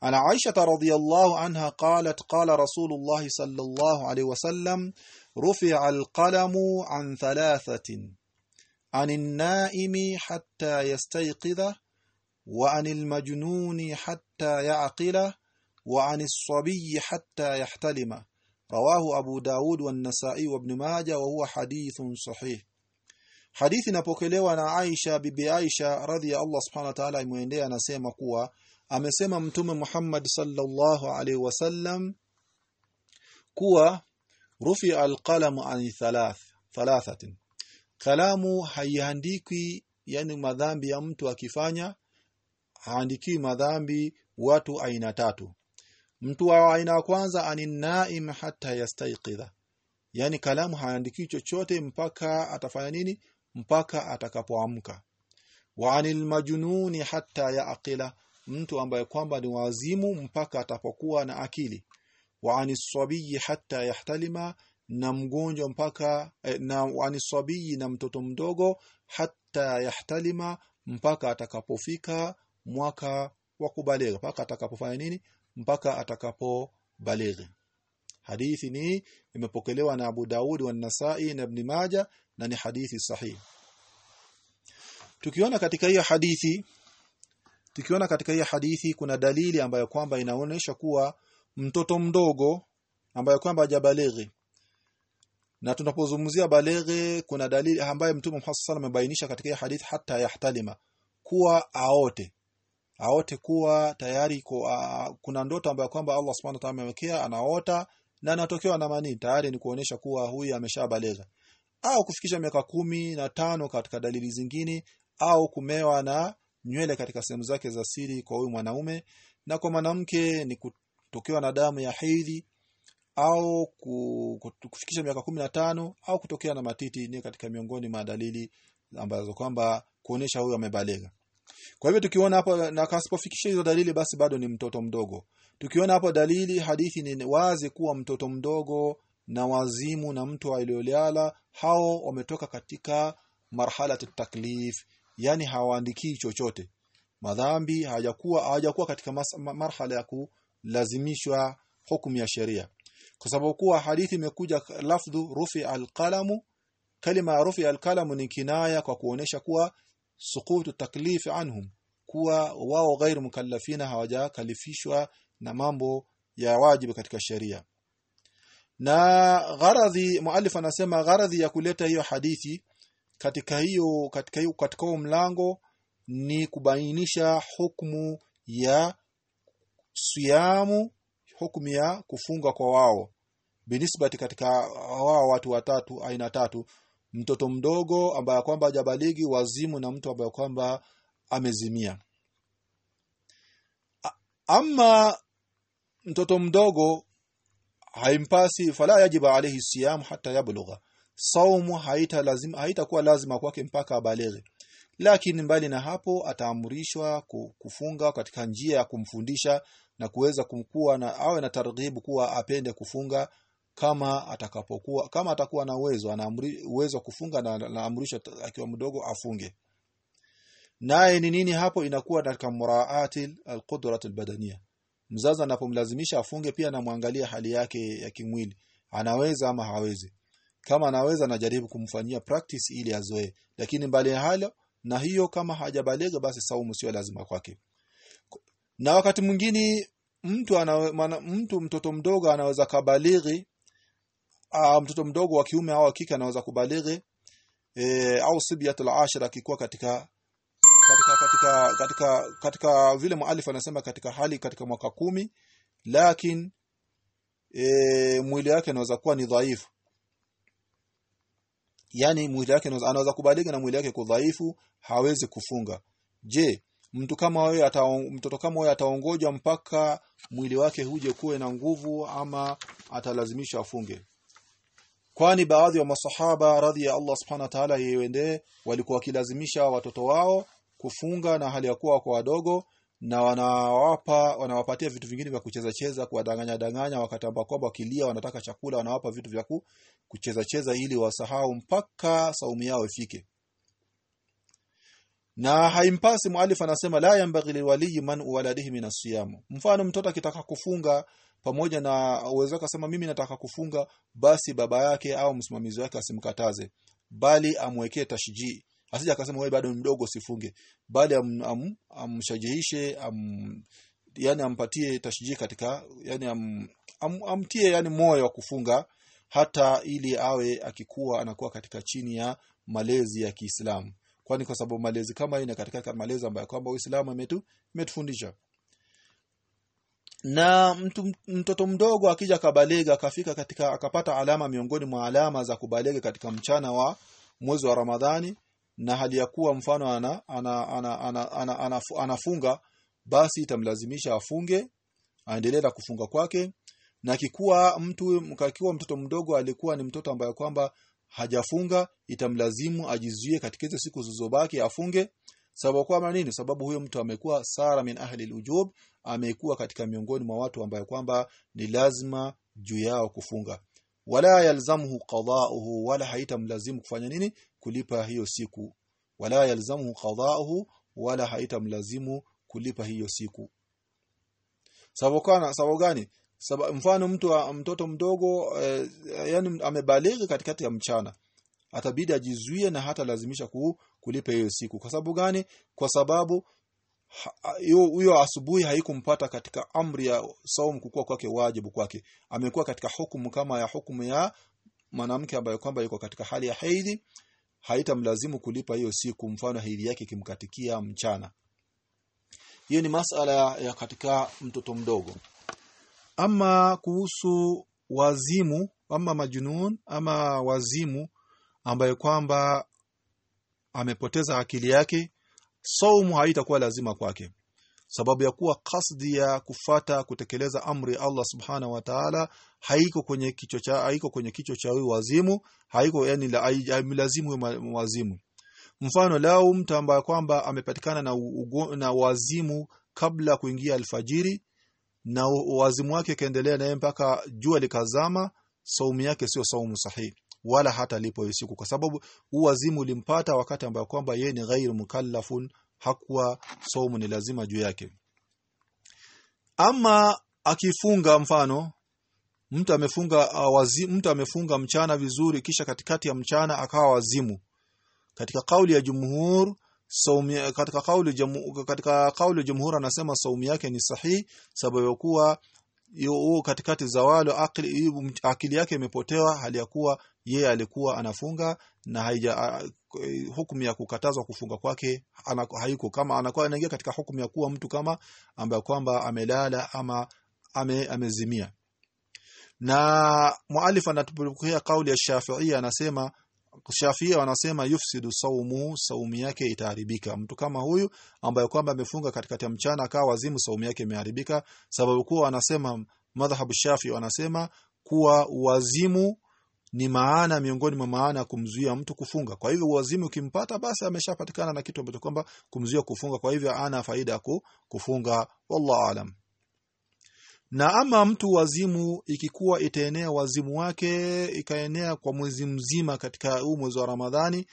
Ana Aisha radhiyallahu anha qalat qala Rasulullah sallallahu alayhi wasallam rufi'a al-qalamu an thalathatin عن النائم حتى يستيقظ وعن المجنون حتى يعقل وعن الصبي حتى يحتلم رواه أبو داود والنسائي وابن ماجه وهو حديث صحيح hadithi inapokelewa na Aisha bibi Aisha radhi ya Allah subhanahu wa ta'ala imwendea anasema kuwa amesema mtume Muhammad sallallahu alaihi wasallam kuwa rufi alqalam an thalath thalathatin. Kalamu haiandikwi yani madhambi ya mtu akifanya haandikiwi madhambi watu aina tatu. Mtu wa aina ya kwanza aninaim hata yastaiqidha yani kalamu haandikiwi chochote mpaka atafanya nini? Mpaka atakapoamka. Wa anil majnuni hatta yaaqila mtu ambaye kwamba ni wazimu mpaka atapokuwa na akili wa anisabii hatta yahtalima na mgonjwa mpaka eh, na anisabii na mtoto mdogo hatta yahtalima mpaka atakapofika mwaka wa kubaligha. Mpaka atakapofanya nini? Mpaka atakapobaligha. Hadithi ni imepokelewa na Abu Daud wa Nasai na Ibn Majah na ni hadithi sahihi. Tukiona katika hiyo hadithi tukiona katika hiyo hadithi kuna dalili ambayo kwamba inaonyesha kuwa mtoto mdogo ambaye kwamba hajabalighi na tunapozungumzia balighi kuna dalili ambaye Mtume Muhammad sallallahu amebainisha katika hadith hata yahtalima kuwa aote. Aote kuwa tayari kwa, kuna ndoto ambayo kwamba Allah Subhanahu wa ta'ala amewekea anaota na anatokewa na manii tayari ni kuonesha kuwa huyu ameshabaleza au kufikisha miaka kumi na tano katika dalili zingine au kumewa na nywele katika sehemu zake za siri kwa huyu mwanaume. Na kwa mwanamke ni kutokewa na damu ya hedhi au kufikisha miaka kumi na tano au kutokea na matiti ni katika miongoni mwa dalili ambazo kwamba kuonesha huyu amebalega. Kwa hivyo tukiona hapo na kasipofikisha hizo dalili basi bado ni mtoto mdogo. Tukiona hapo dalili hadithi ni wazi kuwa mtoto mdogo na wazimu na mtu aliyolala hao wametoka katika marhala taklif yani hawaandikii chochote. Madhambi hajakuwa hajakuwa katika marhala ya kulazimishwa hukumu ya sheria. Kwa sababu kuwa hadithi imekuja lafdhu rufi alqalamu kalima ya rufi alqalamu ni kinaya kwa kuonesha kuwa suqutu taklif anhum kuwa wao ghairu mukallafina hawajakalifishwa na mambo ya wajibu katika sheria. Na gharadhi muallif anasema gharadhi ya kuleta hiyo hadithi katika hiyo katika hiyo katika mlango ni kubainisha hukumu ya siyamu hukumu ya kufunga kwa wao. Binisbati katika wao watu watatu aina tatu. Mtoto mdogo ambaye kwamba hajabaligi wazimu na mtu ambaye kwamba amezimia. Ama mtoto mdogo haimpasi fala yajibu alayhi siyam hata yablugha. Saumu haita lazima haitakuwa lazima kwake mpaka abalege. Lakini mbali na hapo ataamrishwa kufunga katika njia ya kumfundisha na kuweza kumkuwa na awe na targhibu kuwa apende kufunga kama atakapokuwa kama atakuwa na uwezo ana uwezo kufunga na anaamrishwa akiwa mdogo afunge. Naye ni nini hapo? Inakuwa katika muraati alqudrat albadania. Mzazi anapomlazimisha afunge pia anamwangalia hali yake ya kimwili. Anaweza ama hawezi. Kama anaweza anajaribu kumfanyia practice ili azoe lakini mbali ya halo na hiyo kama hajabalega basi saumu sio lazima kwake na wakati mwingine mtu ana, mtu mtoto mdogo anaweza kabalighi mtoto mdogo wa kiume au kike anaweza kubalighi e, au sibiyatul ashra akikuwa katika katika katika katika katika vile muallif anasema katika hali katika mwaka kumi lakini e, mwili wake anaweza kuwa ni dhaifu. Yani mwili wake anaweza kubalika na mwili wake kudhaifu hawezi kufunga. Je mtu kama wewe mtoto kama wewe ataongoja mpaka mwili wake huje kuwe na nguvu ama atalazimisha afunge. Kwani baadhi ya masahaba radhi ya Allah subhanahu wa ta'ala yeyende walikuwa wakilazimisha watoto wao kufunga na hali ya kuwa kwa wadogo na wanawapa wanawapatia vitu vingine vya kucheza cheza kuwadanganya danganya wakati ambapo wakilia wanataka chakula wanawapa vitu vya kucheza cheza ili wasahau mpaka saumu yao ifike na haimpasi mualif anasema la yambaghi liwali man waladihi min asiyam mfano mtoto akitaka kufunga pamoja na uwezo akasema mimi nataka kufunga basi baba yake au msimamizi wake asimkataze bali amwekee tashjii. Asije akasema wewe bado mdogo sifunge bali am, am, amshajihishe am, yani ampatie tashjii katika yani am, am, amtie yani moyo wa kufunga hata ili awe akikuwa anakuwa katika chini ya malezi ya Kiislamu kwani kwa sababu malezi kama ni katika malezi ambayo kwamba Uislamu imetu imetufundisha na mtu, mtoto mdogo akija kabalega akafika katika akapata alama miongoni mwa alama za kubalega katika mchana wa mwezi wa Ramadhani na hali ya kuwa mfano ana, ana, ana, ana, ana, ana, anafunga basi itamlazimisha afunge aendelee na kufunga kwake. Na kikuwa mtu mkakiwa mtoto mdogo alikuwa ni mtoto ambaye kwamba hajafunga itamlazimu ajizuie katika hizo siku zilizobaki afunge. Sababu kwa nini? Sababu huyo mtu amekuwa sara min ahli alujub amekuwa katika miongoni mwa watu ambaye kwamba ni lazima juu yao kufunga. Wala yalzamuhu qada'uhu wala haitamlazimu kufanya nini? Kulipa hiyo siku. Wala yalzamuhu qada'uhu wala haitamlazimu kulipa hiyo siku. Sababu gani sababu mfano mtu wa, mtoto mdogo eh, yani amebalighi katikati ya mchana. Atabidi ajizuie na hata lazimisha ku, kulipa hiyo siku. Kwa sababu gani? Kwa sababu huyo asubuhi haikumpata katika amri ya saum kukua kwake wajibu kwake. Amekuwa katika hukumu kama ya hukumu ya mwanamke ambaye kwamba yuko katika hali ya haidhi haitamlazimu kulipa hiyo siku mfano haidhi yake kimkatikia mchana. Hiyo ni masala ya katika mtoto mdogo ama kuhusu wazimu ama majunun ama wazimu ambaye kwamba amepoteza akili yake saumu haitakuwa lazima kwake. Sababu ya kuwa kasdi ya kufata kutekeleza amri Allah subhana wa ta'ala haiko kwenye kichwa cha haiko kwenye kichwa cha huyu wazimu haiko yani la, lazimu wazimu. Mfano lao mtu ambaye kwamba amepatikana na, na wazimu kabla kuingia alfajiri na wazimu wake kaendelea naye mpaka jua likazama saumu yake sio saumu sahihi wala hata lipo usiku siku kwa sababu huu wazimu ulimpata wakati ambao kwamba yeye ni ghairu mukallafun hakuwa saumu ni lazima juu yake. Ama akifunga mfano mtu amefunga wazimu wazi, mtu amefunga mchana vizuri kisha katikati ya mchana akawa wazimu. Katika kauli ya jumhur saumi katika kauli jamu, katika kauli jumhur anasema saumu yake ni sahihi sababu kuwa hiyo katikati za wale akili, akili yake imepotewa hali ya kuwa yeye alikuwa anafunga na haija hukumu ya kukatazwa kufunga kwake haiko kama anakuwa anaingia katika hukumu ya kuwa mtu kama ambaye kwamba amelala ama ame, amezimia. Na mualif anatupokea kauli ya Shafi'i anasema Shafi'i wanasema yufsidu saumu saumu yake itaharibika mtu kama huyu ambaye kwamba amefunga katikati ya mchana akawa wazimu saumu yake imeharibika sababu kuwa wanasema madhhabu Shafi wanasema kuwa wazimu ni maana miongoni mwa maana kumzuia mtu kufunga. Kwa hivyo wazimu ukimpata basi ameshapatikana na kitu ambacho kwamba kumzuia kufunga, kwa hivyo ana faida ya kufunga. Wallahu alam. Na ama mtu wazimu ikikuwa itaenea wazimu wake ikaenea kwa mwezi mzima katika huu mwezi wa Ramadhani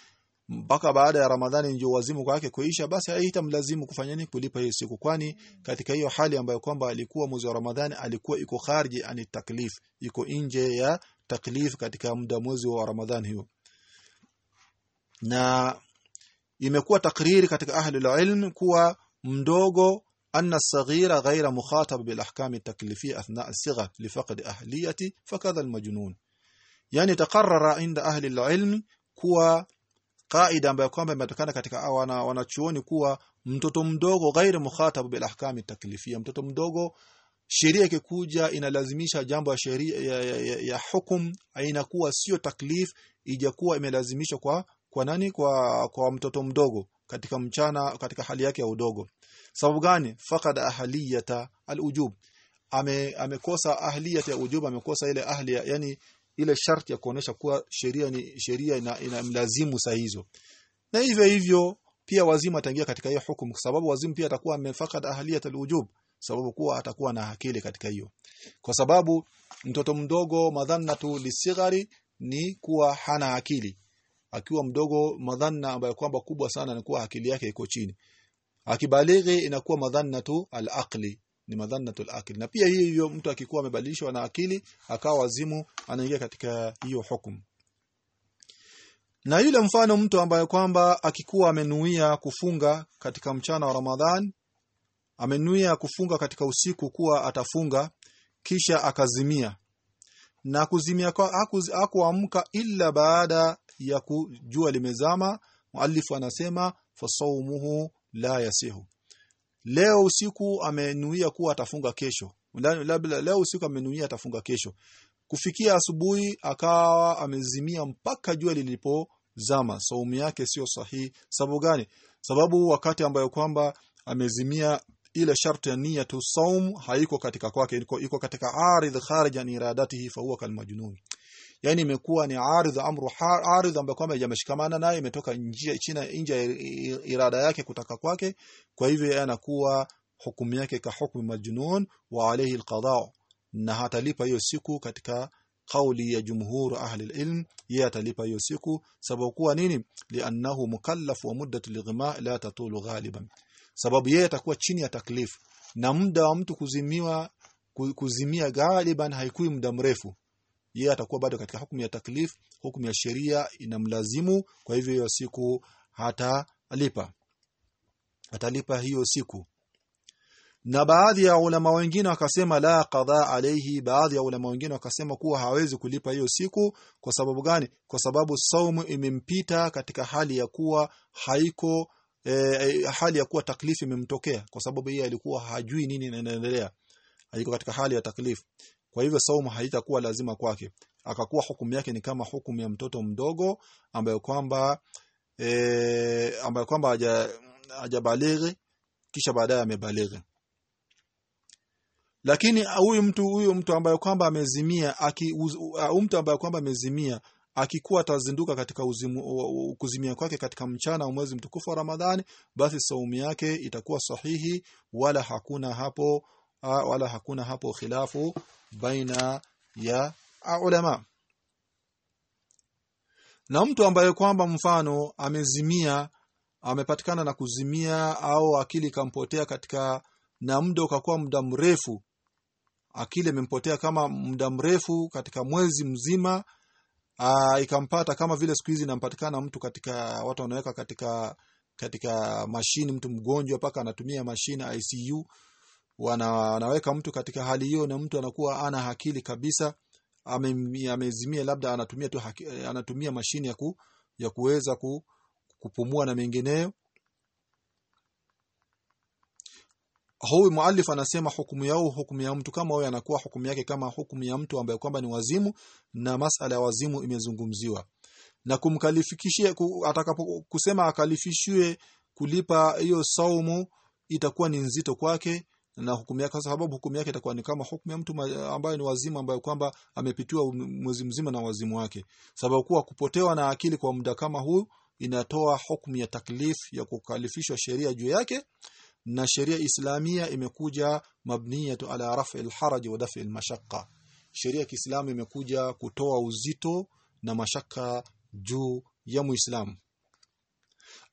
mpaka baada ya Ramadhani ndio wazimu kwake kuisha, basi haitamlazimu kufanya nini? Kulipa hiyo siku, kwani katika hiyo hali ambayo kwamba alikuwa mwezi wa Ramadhani alikuwa iko kharji ani taklif, iko nje ya taklif katika muda mwezi wa Ramadhani hiyo. Na imekuwa takriri katika ahli ilm kuwa mdogo anna الصغير غير مخاطب bil ahkam أثناء الصغر لفقد أهلية فكذا المجنون. yani taqarrara inda ahli ilm kuwa kaida ambayo kwamba imetokana katika wana wanachuoni kuwa mtoto mdogo ghairi mukhatab bil ahkam taklifia mtoto mdogo sheria ikikuja inalazimisha jambo ya sheria ya, ya, ya, ya hukum inakuwa sio taklif ijakuwa imelazimishwa kwa kwa nani kwa kwa mtoto mdogo katika mchana katika hali yake ya udogo. Sababu gani? Faqad ahliyata alujub. Ame amekosa ahliyata ya ujub amekosa ile ahli yani ile sharti ya kuonesha kuwa sheria ni sheria ina, inamlazimu saa hizo. Na hivyo hivyo pia wazimu ataingia katika hiyo hukumu. Kwa sababu wazimu pia atakuwa amefakad ahliyat alwujub sababu kuwa atakuwa na akili katika hiyo. Kwa sababu mtoto mdogo madhanna tu lisighari ni kuwa hana akili akiwa mdogo madhanna ambayo kwamba kubwa sana ni kuwa akili yake iko chini. Akibalighi inakuwa madhannatu al-aqli ni madhannatu al-aqli. Na pia hiyo mtu akikuwa amebadilishwa na akili akawa wazimu anaingia katika hiyo hukumu na yule mfano mtu ambaye kwamba akikuwa amenuia kufunga katika mchana wa Ramadhan amenuia kufunga katika usiku kuwa atafunga kisha akazimia. Na kuzimia kwa hakuamka illa baada ya kujua limezama muallifu anasema fasaumuhu la yasihu. Leo usiku amenuia kuwa atafunga kesho. Labda leo usiku amenuia atafunga kesho. Kufikia asubuhi akawa amezimia mpaka jua lilipozama. Saumu yake sio sahihi. Sababu gani? Sababu wakati ambayo kwamba amezimia ile sharti ya niyatu saum haiko katika kwake iko, katika aridh kharijan iradatihi fa huwa kalmajnun yani imekuwa ni ardhi amru ardhi ambayo kwamba hajamshikamana naye imetoka nje china nje irada yake kutaka kwake. Kwa hivyo anakuwa hukumu yake ka hukumu majnun wa alayhi alqada. Na hatalipa hiyo siku katika kauli ya jumhur ahli ilm yeye atalipa hiyo siku. Sababu kuwa nini? Liannahu mukallaf wa muddatu lighma la tatulu ghaliban. Sababu yeye atakuwa chini ya taklifu na muda wa mtu kuzimiwa kuzimia galiban haikui muda mrefu yeye atakuwa bado katika hukumu ya taklif hukumu ya sheria inamlazimu kwa hivyo hiyo siku hatalipa. Atalipa hiyo siku. Na baadhi ya ulama wengine wakasema la qadha alayhi baadhi ya ulama wengine wakasema kuwa hawezi kulipa hiyo siku. Kwa sababu gani? Kwa sababu saumu imempita katika hali ya kuwa haiko e, hali ya kuwa taklifu imemtokea. Kwa sababu yeye alikuwa hajui nini inaendelea. Haiko katika hali ya taklifu kwa hivyo saumu haitakuwa lazima kwake. Akakuwa hukumu yake ni kama hukumu ya mtoto mdogo ambaye kwamba e, ambaye kwamba haja hajabalighi kisha baadaye amebalighi. Lakini huyu mtu huyu mtu ambaye kwamba amezimia aki uh, mtu ambaye kwamba amezimia akikuwa atazinduka katika uzimu, uh, kuzimia kwake katika mchana mwezi mtukufu wa Ramadhani basi saumu yake itakuwa sahihi wala hakuna hapo wala hakuna hapo khilafu baina ya ulama. Na mtu ambaye kwamba mfano amezimia amepatikana na kuzimia au akili ikampotea katika na muda ukakuwa muda mrefu akili imempotea kama muda mrefu katika mwezi mzima aa, ikampata kama vile siku hizi inampatikana mtu katika watu wanaweka katika katika mashini mtu mgonjwa paka anatumia mashine ICU wana, wanaweka mtu katika hali hiyo na mtu anakuwa ana hakili kabisa ame- amezimia labda anatumia tu haki, anatumia mashine ya, ku, ya kuweza ku, kupumua na mengineyo. Huyu muallif anasema hukumu yao hukumu ya mtu kama huyo anakuwa hukumu yake kama hukumu ya mtu ambaye kwamba ni wazimu na masala ya wazimu imezungumziwa. Na kumkalifikishia ku, akalifishiwe kulipa hiyo saumu itakuwa ni nzito kwake na hukumu yake kwa sababu hukumu yake itakuwa ni kama hukumu ya mtu ambaye ni wazimu ambaye kwamba amepitiwa mwezi mzima na wazimu wake. Sababu kuwa kupotewa na akili kwa muda kama huu inatoa hukumu ya taklif ya kukalifishwa sheria juu yake. Na sheria islamia imekuja mabniyatu ala rafi alharaj wa dafi almashaqqa. Sheria ya Kiislamu imekuja kutoa uzito na mashaka juu ya Muislamu.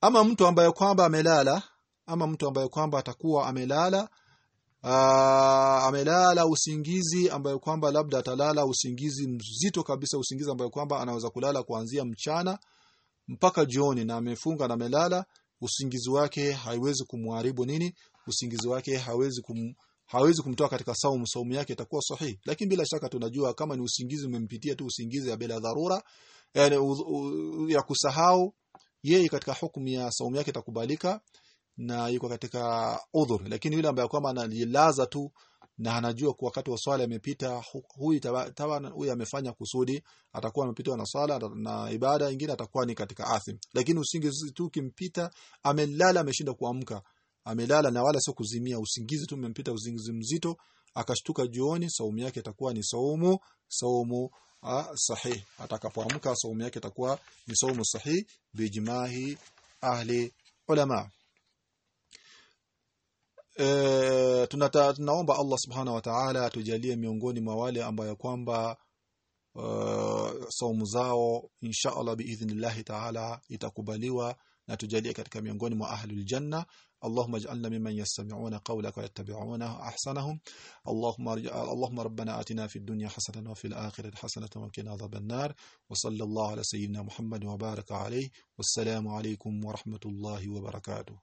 Ama mtu ambaye kwamba amelala ama mtu ambaye kwamba atakuwa amelala aa, amelala usingizi ambayo kwamba labda atalala usingizi mzito kabisa usingizi ambayo kwamba anaweza kulala kuanzia mchana mpaka jioni na amefunga na amelala. Usingizi wake haiwezi kumharibu nini? Usingizi wake hawezi kum, hawezi kumtoa katika saumu. Saumu yake itakuwa sahihi. Lakini bila shaka tunajua kama ni usingizi umempitia tu usingizi ya bila dharura yani u, u, ya kusahau yeye katika hukumu ya saumu yake itakubalika na yuko katika udhur. Lakini yule ambaye kwamba analilaza tu na anajua kwa wakati wa swala imepita huyu taba- taban huyu amefanya kusudi atakuwa amepitwa na swala na- ibada nyingine atakuwa ni katika athim. Lakini usingizi tu kimpita amelala ameshinda kuamka. Amelala na wala sio kuzimia. Usingizi tu umempita usingizi mzito akashtuka jioni saumu yake itakuwa ni saumu saumu sahihi sahih. Atakapoamka saumu yake itakuwa ni saumu sahih bijmahi ahli ulama e, tunata, tunaomba Allah subhanahu wa ta'ala atujalie miongoni mwa wale ambayo kwamba uh, saumu zao insha Allah biidhnillahi ta'ala itakubaliwa na tujalie katika miongoni mwa ahlul janna اللهم اجعلنا ممن يستمعون قولك ويتبعون احسنهم اللهم اللهم ربنا آتنا في الدنيا حسنه وفي الاخره حسنه وقنا عذاب النار وصلى الله على سيدنا محمد وبارك عليه والسلام عليكم ورحمه الله وبركاته